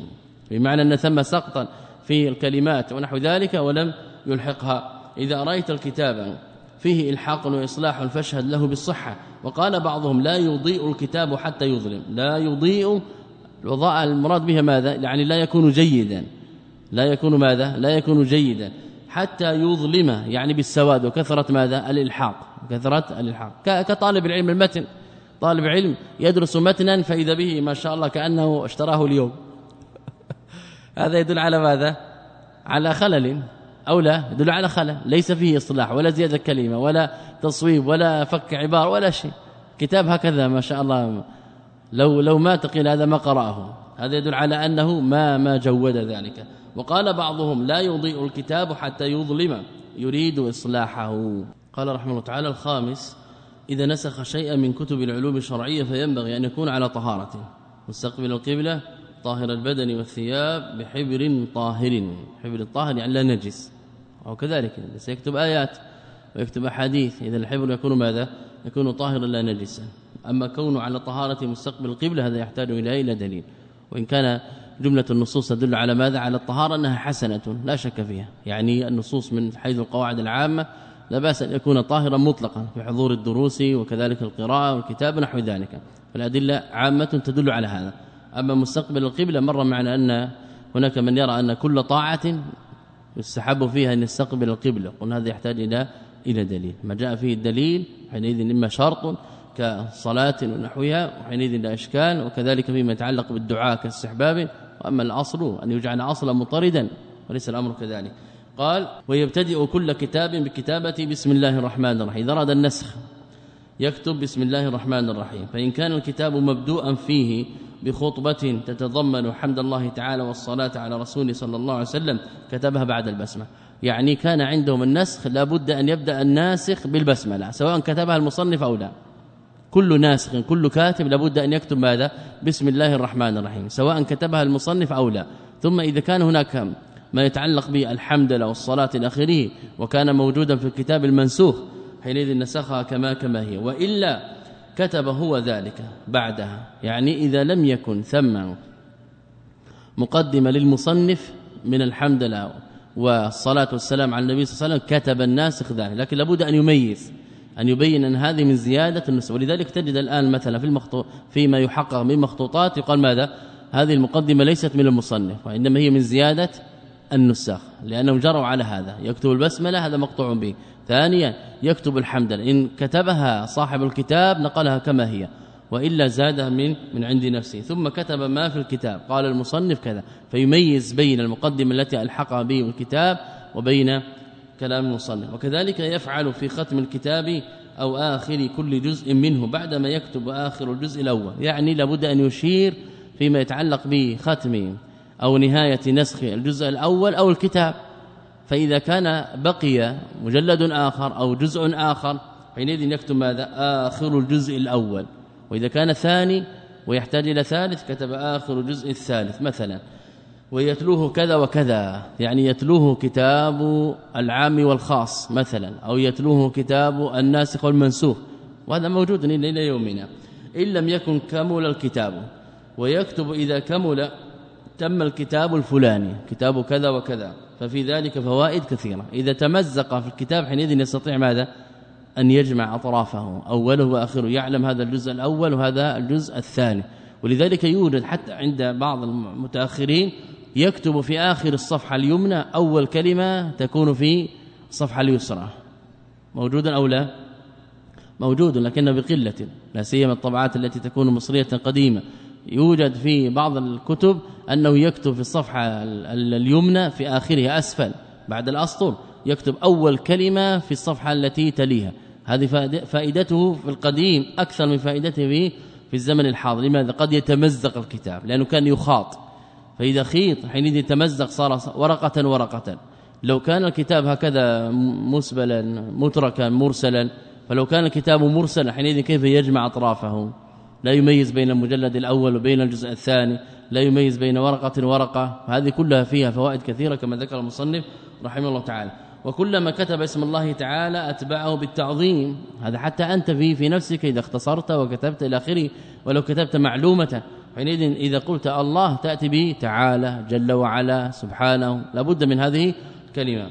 بمعنى أن ثم سقطا في الكلمات ونحو ذلك ولم يلحقها. إذا رأيت الكتاب فيه إلحاق وإصلاح فاشهد له بالصحة. وقال بعضهم لا يضيء الكتاب حتى يظلم. لا يضيء الوضاء المراد بها ماذا؟ يعني لا يكون جيدا. لا يكون ماذا؟ لا يكون جيدا. حتى يظلم يعني بالسواد. وكثرة ماذا؟ الإلحاق. كثرة الإلحاق. كطالب العلم المتن. طالب علم يدرس متنا فإذا به ما شاء الله كأنه اشتراه اليوم. (laughs) هذا يدل على ماذا؟ على خلل. أو لا يدل على خلل. ليس فيه إصلاح ولا زيادة كلمة ولا تصويب ولا فك عبارة ولا شيء. كتاب هكذا ما شاء الله. لو لو مات قيل هذا ما قرأه. هذا يدل على أنه ما ما جود ذلك. وقال بعضهم لا يضيء الكتاب حتى يظلم يريد إصلاحه. قال رحمه الله تعالى الخامس إذا نسخ شيئا من كتب العلوم الشرعية فينبغي أن يكون على طهارته مستقبل القبلة طاهر البدن والثياب بحبر طاهر. حبر الطاهر يعني لا نجس. أو كذلك سيكتب آيات ويكتب أحاديث إذا الحبر يكون ماذا؟ يكون طاهرا لا نجسا. أما كونه على طهارة مستقبل القبلة هذا يحتاج إلى إلى دليل. وإن كان جملة النصوص تدل على ماذا؟ على الطهارة أنها حسنة لا شك فيها. يعني النصوص من حيث القواعد العامة لا بأس أن يكون طاهرا مطلقا في حضور الدروس وكذلك القراءة والكتاب نحو ذلك. فالأدلة عامة تدل على هذا. أما مستقبل القبلة مر معنا أن هناك من يرى أن كل طاعة يستحب فيها أن يستقبل القبلة. قلنا هذا يحتاج إلى إلى دليل. ما جاء فيه الدليل حينئذ إما شرط كصلاة ونحوها وحينئذ لا إشكال وكذلك فيما يتعلق بالدعاء كاستحباب. وأما الأصل أن يجعل أصلا مطردا وليس الأمر كذلك. قال ويبتدئ كل كتاب بكتابه بسم الله الرحمن الرحيم. إذا أراد النسخ يكتب بسم الله الرحمن الرحيم. فإن كان الكتاب مبدوءا فيه بخطبة تتضمن حمد الله تعالى والصلاة على رسوله صلى الله عليه وسلم كتبها بعد البسمة. يعني كان عندهم النسخ لابد أن يبدأ الناسخ بالبسملة سواء كتبها المصنف أو لا. كل ناسخ كل كاتب لابد أن يكتب ماذا؟ بسم الله الرحمن الرحيم سواء كتبها المصنف أو لا. ثم إذا كان هناك ما يتعلق بالحمد والصلاة إلى آخره وكان موجودا في الكتاب المنسوخ حينئذ نسخها كما كما هي. وإلا كتب هو ذلك بعدها يعني إذا لم يكن ثم مقدمة للمصنف من الحمد لله والصلاة والسلام على النبي صلى الله عليه وسلم كتب الناسخ ذلك لكن لابد أن يميز. أن يبين أن هذه من زيادة النسخ ولذلك تجد الآن مثلا في المخطوط فيما يحقق من مخطوطات يقال ماذا؟ هذه المقدمة ليست من المصنف وإنما هي من زيادة النسخ لأنهم جروا على هذا. يكتب البسملة هذا مقطوع به. ثانيا يكتب الحمد إن كتبها صاحب الكتاب نقلها كما هي وإلا زادها من من عند نفسه. ثم كتب ما في الكتاب. قال المصنف كذا. فيميز بين المقدمة التي ألحقها به الكتاب وبين كلام المصنف. وكذلك يفعل في ختم الكتاب أو آخر كل جزء منه بعدما يكتب آخر الجزء الأول. يعني لابد أن يشير فيما يتعلق بختم أو نهاية نسخ الجزء الأول أو الكتاب. فإذا كان بقي مجلد آخر أو جزء آخر حينئذ يكتب ماذا؟ آخر الجزء الأول. وإذا كان ثاني ويحتاج إلى ثالث كتب آخر الجزء الثالث. مثلا ويتلوه كذا وكذا. يعني يتلوه كتاب العام والخاص مثلا أو يتلوه كتاب الناسخ والمنسوخ. وهذا موجود إلى يومنا. إن لم يكن كمل الكتاب. ويكتب إذا كمل تم الكتاب الفلاني كتاب كذا وكذا. ففي ذلك فوائد كثيرة. إذا تمزق في الكتاب حينئذ يستطيع ماذا؟ أن يجمع أطرافه. أوله وآخره. يعلم هذا الجزء الأول وهذا الجزء الثاني. ولذلك يوجد حتى عند بعض المتأخرين يكتب في آخر الصفحة اليمنى أول كلمة تكون في الصفحة اليسرى. موجودا أو لا؟ موجود لكنه بقلة لا سيما الطبعات التي تكون مصرية قديمة. يوجد في بعض الكتب أنه يكتب في الصفحة اليمنى في آخرها أسفل بعد الأسطر. يكتب أول كلمة في الصفحة التي تليها. هذه فائدته في القديم أكثر من فائدته في في الزمن الحاضر. لماذا؟ قد يتمزق الكتاب لأنه كان يخاط. فإذا خيط حينئذ يتمزق صار ورقة ورقة. لو كان الكتاب هكذا مسبلا متركا مرسلا فلو كان الكتاب مرسلا حينئذ كيف يجمع أطرافه؟ لا يميز بين المجلد الأول وبين الجزء الثاني لا يميز بين ورقة ورقة. هذه كلها فيها فوائد كثيرة كما ذكر المصنف رحمه الله تعالى. وكلما كتب اسم الله تعالى أتبعه بالتعظيم. هذا حتى أنت في في نفسك إذا اختصرت وكتبت إلى آخره ولو كتبت معلومة حينئذ إذا قلت الله تأتي به تعالى جل وعلا سبحانه. لابد من هذه الكلمة.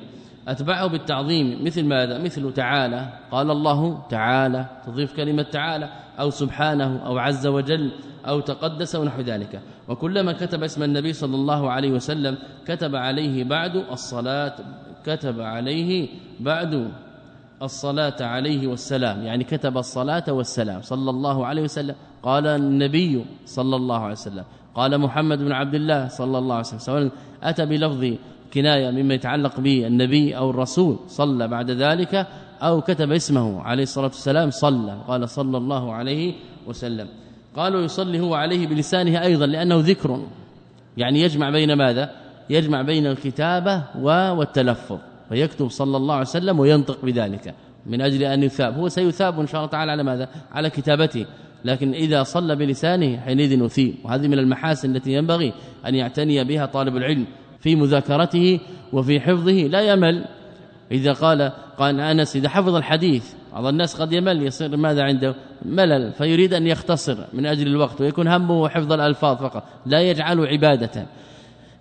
أتبعه بالتعظيم. مثل ماذا؟ مثل تعالى. قال الله تعالى. تضيف كلمة تعالى. أو سبحانه أو عز وجل أو تقدس ونحو ذلك. وكلما كتب اسم النبي صلى الله عليه وسلم كتب عليه بعد الصلاة كتب عليه بعد الصلاة عليه والسلام يعني كتب الصلاة والسلام. صلى الله عليه وسلم. قال النبي صلى الله عليه وسلم. قال محمد بن عبد الله صلى الله عليه وسلم. سواء أتى بلفظ كناية مما يتعلق به النبي أو الرسول صلى بعد ذلك أو كتب اسمه عليه الصلاة والسلام صلى قال صلى الله عليه وسلم. قالوا يصلي هو عليه بلسانه أيضا لأنه ذكر. يعني يجمع بين ماذا؟ يجمع بين الكتابة والتلفظ. ويكتب صلى الله عليه وسلم وينطق بذلك. من أجل أن يثاب. هو سيثاب إن شاء الله تعالى على ماذا؟ على كتابته. لكن إذا صلى بلسانه حينئذ نثيب وهذه من المحاسن التي ينبغي أن يعتني بها طالب العلم. في مذاكرته وفي حفظه لا يمل. إذا قال قال أنس إذا حفظ الحديث بعض الناس قد يمل يصير ماذا عنده؟ ملل. فيريد أن يختصر من أجل الوقت ويكون همه حفظ الألفاظ فقط. لا يجعله عبادة.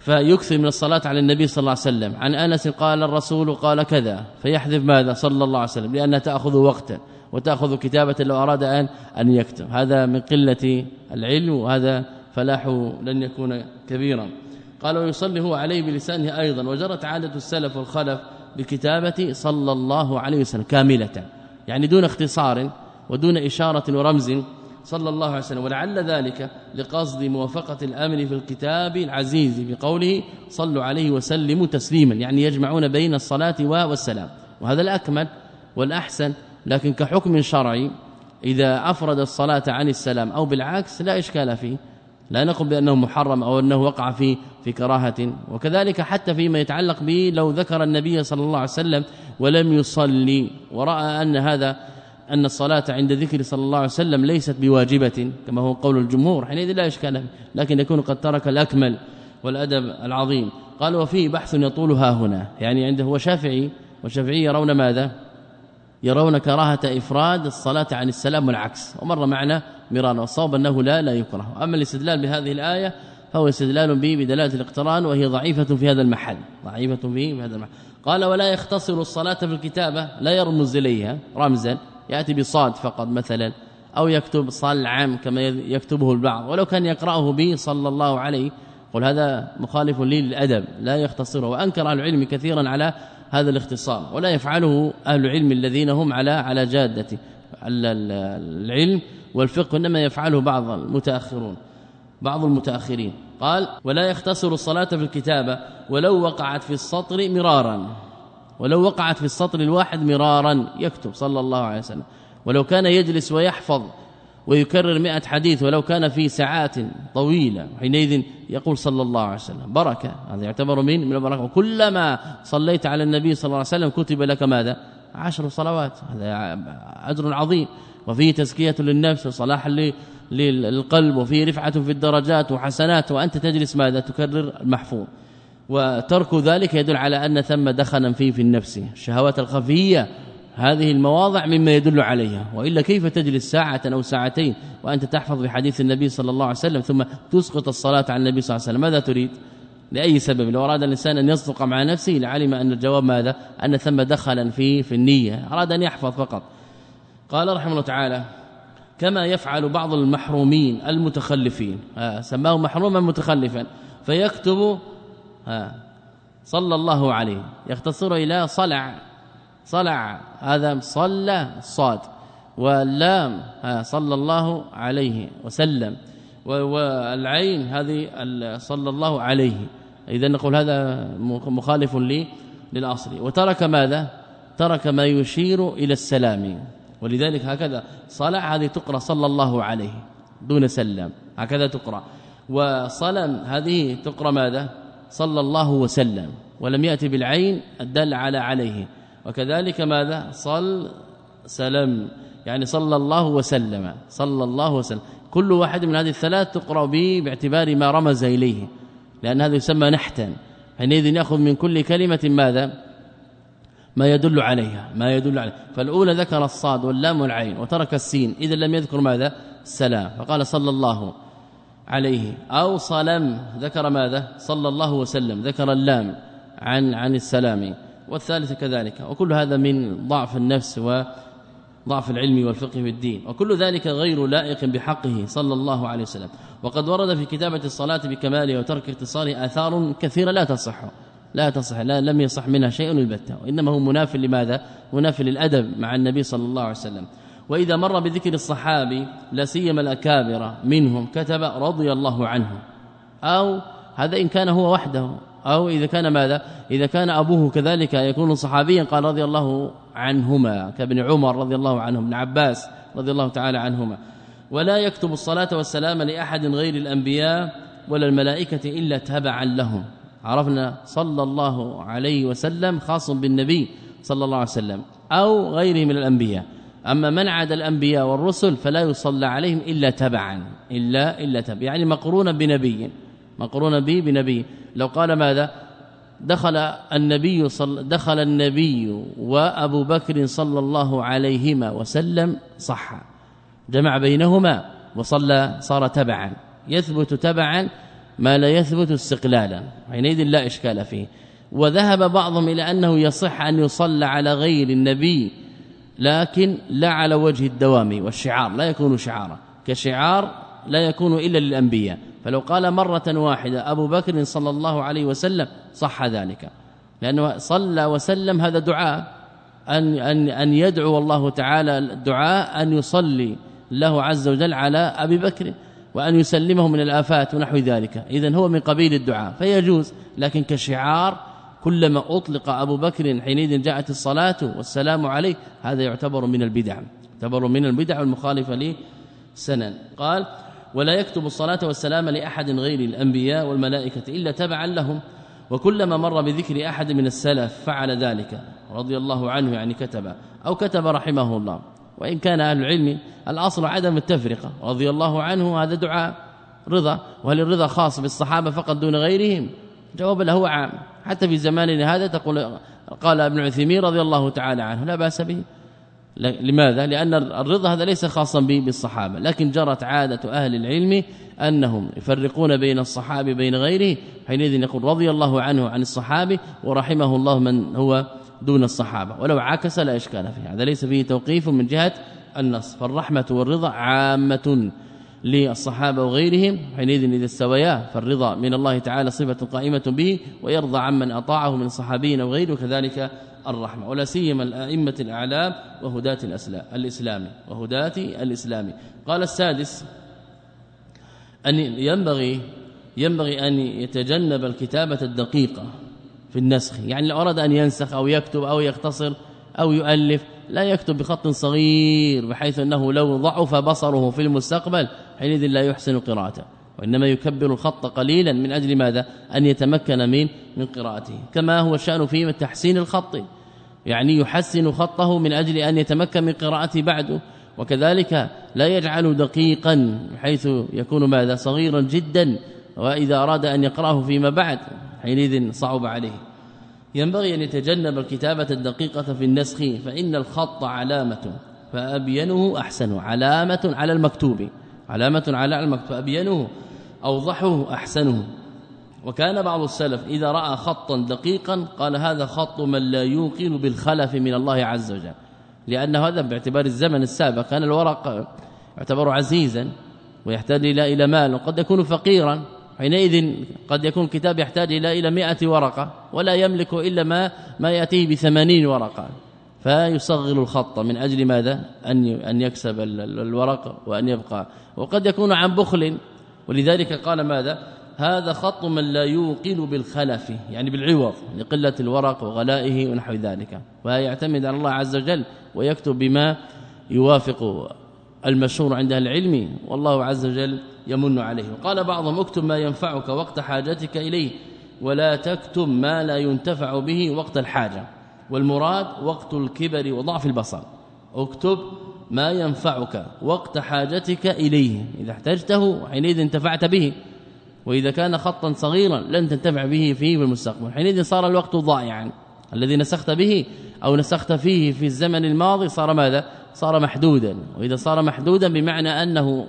فيكثر من الصلاة على النبي صلى الله عليه وسلم. عن أنس قال الرسول قال كذا فيحذف ماذا؟ صلى الله عليه وسلم لانها تأخذ وقتا وتأخذ كتابة لو أراد ان أن يكتب. هذا من قلة العلم وهذا فلاحه لن يكون كبيرا. قال ويصلي هو عليه بلسانه أيضا. وجرت عادة السلف والخلف بكتابة صلى الله عليه وسلم كاملة يعني دون اختصار ودون إشارة ورمز. صلى الله عليه وسلم. ولعل ذلك لقصد موافقة الأمر في الكتاب العزيز بقوله صلوا عليه وسلموا تسليما يعني يجمعون بين الصلاة والسلام. وهذا الأكمل والأحسن لكن كحكم شرعي إذا أفرد الصلاة عن السلام أو بالعكس لا إشكال فيه. لا نقول بأنه محرم أو أنه وقع في في كراهة. وكذلك حتى فيما يتعلق به لو ذكر النبي صلى الله عليه وسلم ولم يصلي ورأى أن هذا أن الصلاة عند ذكر صلى الله عليه وسلم ليست بواجبة كما هو قول الجمهور. حينئذ لا إشكال لكن يكون قد ترك الأكمل والأدب العظيم. قال وفيه بحث يطول ها هنا. يعني عنده هو شافعي والشافعي يرون ماذا؟ يرون كراهة إفراد الصلاة عن السلام والعكس ومر معنا مرارا والصواب أنه لا لا يكره. أما الاستدلال بهذه الآية فهو استدلال به بدلالة الاقتران وهي ضعيفة في هذا المحل. ضعيفة به في هذا المحل. قال ولا يختصر الصلاة في الكتابة. لا يرمز إليها رمزا. يأتي بصاد فقط مثلا أو يكتب صلعم كما يكتبه البعض. ولو كان يقرأه به صلى الله عليه قل هذا مخالف لي للأدب لا يختصره وأنكر أهل العلم كثيرا على هذا الاختصار ولا يفعله أهل العلم الذين هم على على جادة. العلم والفقه إنما يفعله بعض المتأخرون بعض المتأخرين. قال ولا يختصر الصلاة في الكتابة ولو وقعت في السطر مرارا. ولو وقعت في السطر الواحد مرارا يكتب صلى الله عليه وسلم. ولو كان يجلس ويحفظ ويكرر مئة حديث ولو كان في ساعات طويلة حينئذ يقول صلى الله عليه وسلم. بركة هذا يعتبر من من البركة. كلما صليت على النبي صلى الله عليه وسلم كتب لك ماذا؟ عشر صلوات. هذا أجر عظيم. وفيه تزكية للنفس وصلاح للقلب وفيه رفعة في الدرجات وحسنات. وأنت تجلس ماذا؟ تكرر المحفوظ. وترك ذلك يدل على أن ثم دخنا فيه في النفس. الشهوات الخفية هذه المواضع مما يدل عليها. وإلا كيف تجلس ساعة أو ساعتين وأنت تحفظ بحديث النبي صلى الله عليه وسلم ثم تسقط الصلاة على النبي صلى الله عليه وسلم؟ ماذا تريد؟ لأي سبب؟ لو أراد الإنسان أن يصدق مع نفسه لعلم أن الجواب ماذا؟ أن ثم دخلا في في النية. أراد أن يحفظ فقط. قال رحمه الله تعالى كما يفعل بعض المحرومين المتخلفين. سماه محروما متخلفا. فيكتب صلى الله عليه. يختصر إلى صلع. صلع. هذا صلى صاد. واللام صلى الله عليه وسلم. والعين هذه صلى الله عليه. إذا نقول هذا مخالف لي للأصل. وترك ماذا؟ ترك ما يشير إلى السلام. ولذلك هكذا صلع هذه تقرأ صلى الله عليه دون سلم. هكذا تقرأ. وصلم هذه تقرأ ماذا؟ صلى الله وسلم ولم ياتي بالعين الدل على عليه. وكذلك ماذا؟ صل سلم. يعني صلى الله وسلم. صلى الله وسلم. كل واحد من هذه الثلاث تقرأ به باعتبار ما رمز إليه لأن هذا يسمى نحتا. حينئذ يأخذ من كل كلمة ماذا؟ ما يدل عليها ما يدل عليه فالأولى ذكر الصاد واللام والعين وترك السين اذا لم يذكر ماذا؟ السلام. فقال صلى الله عليه. أو صلم ذكر ماذا؟ صلى الله وسلم ذكر اللام عن عن السلام. والثالث كذلك. وكل هذا من ضعف النفس وضعف العلم والفقه في الدين. وكل ذلك غير لائق بحقه صلى الله عليه وسلم. وقد ورد في كتابة الصلاة بكمالها وترك اختصارها آثار كثيرة لا تصح لا تصح لا لم يصح منها شيء البتة وإنما هو مناف لماذا؟ مناف للأدب مع النبي صلى الله عليه وسلم. وإذا مر بذكر الصحابي لا سيما الأكابر منهم كتب رضي الله عنه. أو هذا إن كان هو وحده. أو إذا كان ماذا؟ إذا كان أبوه كذلك يكون صحابيا قال رضي الله عنهما كابن عمر رضي الله عنه ابن عباس رضي الله تعالى عنهما. ولا يكتب الصلاة والسلام لأحد غير الأنبياء ولا الملائكة إلا تبعا لهم. عرفنا صلى الله عليه وسلم خاص بالنبي صلى الله عليه وسلم. أو غيره من الأنبياء. أما من عاد الأنبياء والرسل فلا يصلى عليهم إلا تبعا إلا إلا تبعا. يعني مقرونا بنبي مقرونا به بنبي. لو قال ماذا؟ دخل النبي صل دخل النبي وأبو بكر صلى الله عليهما وسلم صح جمع بينهما وصلى صار تبعا. يثبت تبعا ما لا يثبت استقلالا. حينئذ لا إشكال فيه. وذهب بعضهم إلى أنه يصح أن يصلى على غير النبي لكن لا على وجه الدوام والشعار لا يكون شعارا. كشعار لا يكون إلا للأنبياء. فلو قال مرة واحدة أبو بكر صلى الله عليه وسلم صح ذلك. لأنه صلى وسلم هذا دعاء أن, أن, أن يدعو الله تعالى الدعاء أن يصلي له عز وجل على أبي بكر وأن يسلمه من الآفات ونحو ذلك. إذن هو من قبيل الدعاء فيجوز لكن كشعار كلما أطلق أبو بكر حينئذ جاءت الصلاة والسلام عليه هذا يعتبر من البدع يعتبر من البدع المخالفة لسنن. قال ولا يكتب الصلاة والسلام لأحد غير الأنبياء والملائكة إلا تبعا لهم وكلما مر بذكر أحد من السلف فعل ذلك. رضي الله عنه يعني كتب أو كتب رحمه الله. وإن كان أهل العلم الأصل عدم التفرقة. رضي الله عنه هذا دعاء رضا وهل الرضا خاص بالصحابة فقط دون غيرهم؟ جواب له عام. حتى في زماننا هذا تقول قال ابن عثيمين رضي الله تعالى عنه لا بأس به. لماذا؟ لأن الرضا هذا ليس خاصا بالصحابة لكن جرت عادة أهل العلم أنهم يفرقون بين الصحابي بين غيره حينئذ يقول رضي الله عنه عن الصحابي ورحمه الله من هو دون الصحابة. ولو عكس لا إشكال فيه. هذا ليس فيه توقيف من جهة النص. فالرحمة والرضا عامة. للصحابة وغيرهم حينئذ إذا استويا فالرضا من الله تعالى صفة قائمة به ويرضى عمن أطاعه من الصحابين وغيره كذلك الرحمة. ولا سيما الأئمة الأعلام وهداة الإسلام وهداة الإسلام. قال السادس أن ينبغي ينبغي أن يتجنب الكتابة الدقيقة في النسخ. يعني لو أراد أن ينسخ أو يكتب أو يختصر أو يؤلف لا يكتب بخط صغير بحيث أنه لو ضعف بصره في المستقبل حينئذ لا يحسن قراءته وإنما يكبر الخط قليلا من أجل ماذا؟ أن يتمكن من من قراءته. كما هو الشأن في تحسين الخط يعني يحسن خطه من أجل أن يتمكن من قراءته بعده وكذلك لا يجعل دقيقا حيث يكون ماذا؟ صغيرا جدا وإذا أراد أن يقرأه فيما بعد حينئذ صعب عليه. ينبغي أن يتجنب الكتابة الدقيقة في النسخ فإن الخط علامة فأبينه أحسن علامة على المكتوب. علامة على المكتوب فأبينه أوضحه أحسنه. وكان بعض السلف إذا رأى خطا دقيقا قال هذا خط من لا يوقن بالخلف من الله عز وجل. لأن هذا باعتبار الزمن السابق. كان الورق يعتبر عزيزا ويحتاج إلى إلى مال وقد يكون فقيرا. حينئذ قد يكون الكتاب يحتاج إلى إلى 100 ورقة ولا يملك إلا ما ما يأتيه ب 80 ورقة. فيصغر الخط. من أجل ماذا؟ أن أن يكسب الورق وأن يبقى. وقد يكون عن بخل. ولذلك قال ماذا؟ هذا خط من لا يوقن بالخلف يعني بالعوض لقلة الورق وغلائه ونحو ذلك. ويعتمد على الله عز وجل ويكتب بما يوافق المشهور عند العلم والله عز وجل يمن عليه. قال بعضهم اكتب ما ينفعك وقت حاجتك إليه ولا تكتب ما لا ينتفع به وقت الحاجة. والمراد وقت الكبر وضعف البصر. اكتب ما ينفعك وقت حاجتك إليه. إذا احتجته حينئذ انتفعت به. وإذا كان خطا صغيرا لن تنتفع به فيه في المستقبل. حينئذ صار الوقت ضائعا. الذي نسخت به أو نسخت فيه في الزمن الماضي صار ماذا؟ صار محدودا. وإذا صار محدودا بمعنى أنه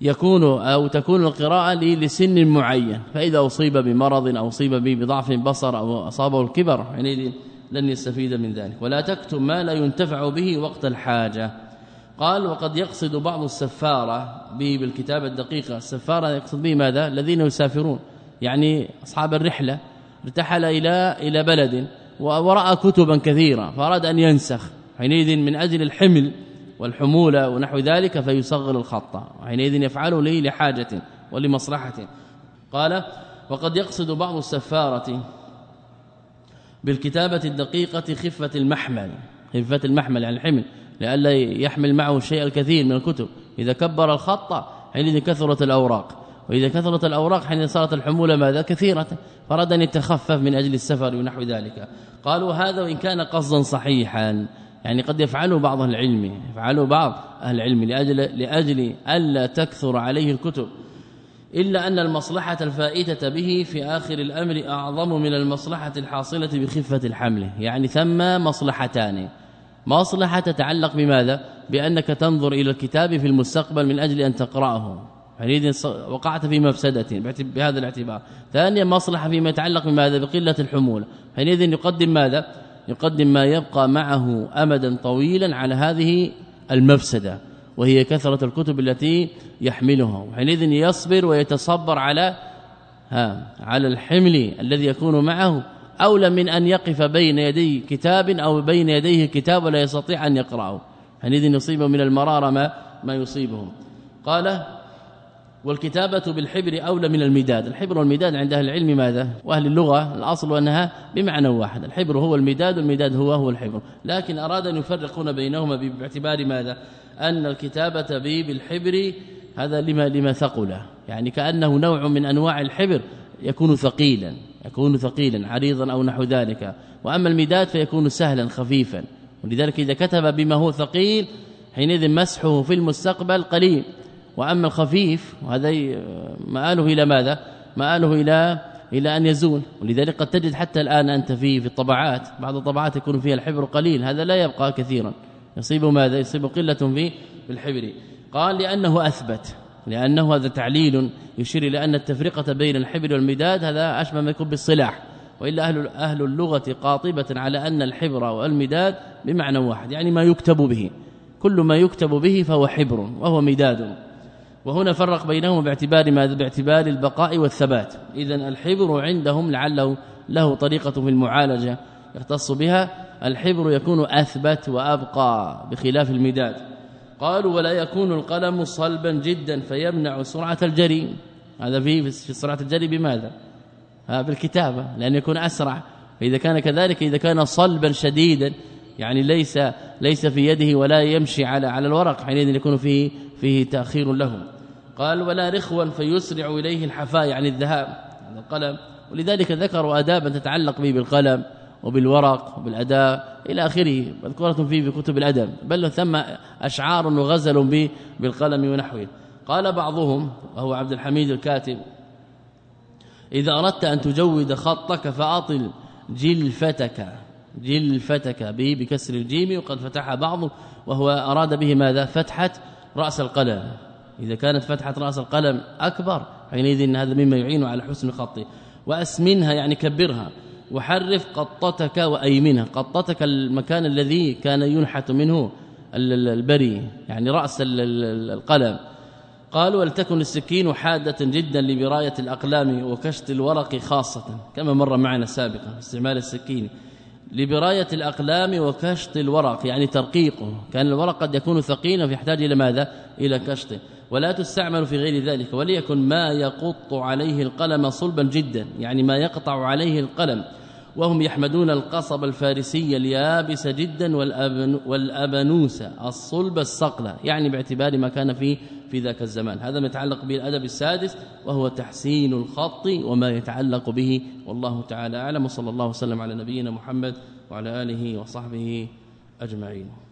يكون أو تكون القراءة لسن معين. فإذا أصيب بمرض أو أصيب بضعف بصر أو أصابه الكبر حينئذ لن يستفيد من ذلك. ولا تكتب ما لا ينتفع به وقت الحاجة. قال وقد يقصد بعض السفارة به بالكتابة الدقيقة السفارة يقصد به ماذا؟ الذين يسافرون. يعني أصحاب الرحلة. ارتحل إلى إلى بلد ورأى كتبا كثيرة فأراد أن ينسخ. حينئذ من أجل الحمل والحمولة ونحو ذلك فيصغر الخط. حينئذ يفعله لي لحاجة ولمصلحة. قال وقد يقصد بعض السفارة بالكتابة الدقيقة خفة المحمل خفة المحمل يعني الحمل لئلا يحمل معه الشيء الكثير من الكتب. إذا كبر الخط حينئذ كثرت الأوراق. وإذا كثرت الأوراق حين صارت الحمولة ماذا؟ كثيرة. فرد أن يتخفف من أجل السفر ونحو ذلك. قالوا هذا وإن كان قصدا صحيحا. يعني قد يفعله بعض العلم يفعله بعض أهل العلم لأجل لأجل ألا تكثر عليه الكتب. إلا أن المصلحة الفائتة به في آخر الأمر أعظم من المصلحة الحاصلة بخفة الحمل يعني ثم مصلحتان. مصلحة تتعلق بماذا؟ بأنك تنظر إلى الكتاب في المستقبل من أجل أن تقرأه. حينئذ وقعت في مفسدة بهذا الاعتبار. ثانيا مصلحة فيما يتعلق بماذا؟ بقلة الحمول. حينئذ يقدم ماذا؟ يقدم ما يبقى معه امدا طويلا على هذه المفسدة. وهي كثرة الكتب التي يحملها حينئذ يصبر ويتصبر على ها على الحمل الذي يكون معه أولى من أن يقف بين يدي كتاب أو بين يديه كتاب ولا يستطيع أن يقرأه. حينئذ يصيبه من المرارة ما, ما يصيبهم. قال والكتابة بالحبر أولى من المداد. الحبر والمداد عند أهل العلم ماذا؟ وأهل اللغة الأصل أنها بمعنى واحد. الحبر هو المداد والمداد هو هو الحبر. لكن أراد أن يفرقون بينهما باعتبار ماذا؟ أن الكتابة به بالحبر هذا لما لما ثقل. يعني كأنه نوع من أنواع الحبر يكون ثقيلا يكون ثقيلا عريضا أو نحو ذلك. وأما المداد فيكون سهلا خفيفا. ولذلك إذا كتب بما هو ثقيل حينئذ مسحه في المستقبل قليل. وأما الخفيف وهذا مآله إلى ماذا؟ مآله إلى إلى أن يزول. ولذلك قد تجد حتى الآن أنت فيه في الطبعات. بعض الطبعات يكون فيها الحبر قليل. هذا لا يبقى كثيرا. يصيب ماذا؟ يصيب قلة في الحبر. قال لأنه أثبت لأنه هذا تعليل يشير إلى أن التفرقة بين الحبر والمداد هذا أشبه ما يكون بالصلاح. وإلا أهل أهل اللغة قاطبة على أن الحبر والمداد بمعنى واحد يعني ما يكتب به. كل ما يكتب به فهو حبر وهو مداد. وهنا فرق بينهما باعتبار ماذا؟ باعتبار البقاء والثبات. اذا الحبر عندهم لعله له طريقة في المعالجة. يختص بها الحبر يكون أثبت وأبقى بخلاف المداد. قالوا ولا يكون القلم صلبا جدا فيمنع سرعة الجري هذا في في سرعة الجري بماذا؟ بالكتابة لأن يكون أسرع. فإذا كان كذلك إذا كان صلبا شديدا يعني ليس ليس في يده ولا يمشي على على الورق حينئذ يكون فيه فيه تأخير له قال ولا رخوا فيسرع إليه الحفاء يعني الذهاب. القلم. ولذلك ذكروا ادابا تتعلق به بالقلم. وبالورق وبالأداء إلى آخره مذكورة في كتب الأدب. بل ثم أشعار وغزل بالقلم ونحوه. قال بعضهم وهو عبد الحميد الكاتب إذا أردت أن تجود خطك فأطل جلفتك جلفتك به بكسر الجيم وقد فتح بعض وهو أراد به ماذا؟ فتحة رأس القلم. إذا كانت فتحة رأس القلم أكبر حينئذ هذا مما يعين على حسن خطه وأسمنها يعني كبرها. وحرف قطتك وايمنها قطتك المكان الذي كان ينحت منه البري يعني رأس القلم. قالوا ولتكن السكين حادة جدا لبرايه الأقلام وكشط الورق خاصة. كما مر معنا سابقا استعمال السكين. لبرايه الأقلام وكشط الورق. يعني ترقيقه. كان الورق قد يكون ثقيلا فيحتاج إلى ماذا؟ إلى كشطه. ولا تستعمل في غير ذلك وليكن ما يقط عليه القلم صلبا جدا يعني ما يقطع عليه القلم. وهم يحمدون القصب الفارسي اليابس جدا والأبن والأبنوس الصلب الصقلة يعني باعتبار ما كان فيه في ذاك الزمان. هذا ما يتعلق بالأدب السادس وهو تحسين الخط وما يتعلق به. والله تعالى أعلم وصلى الله وسلم على نبينا محمد وعلى آله وصحبه أجمعين.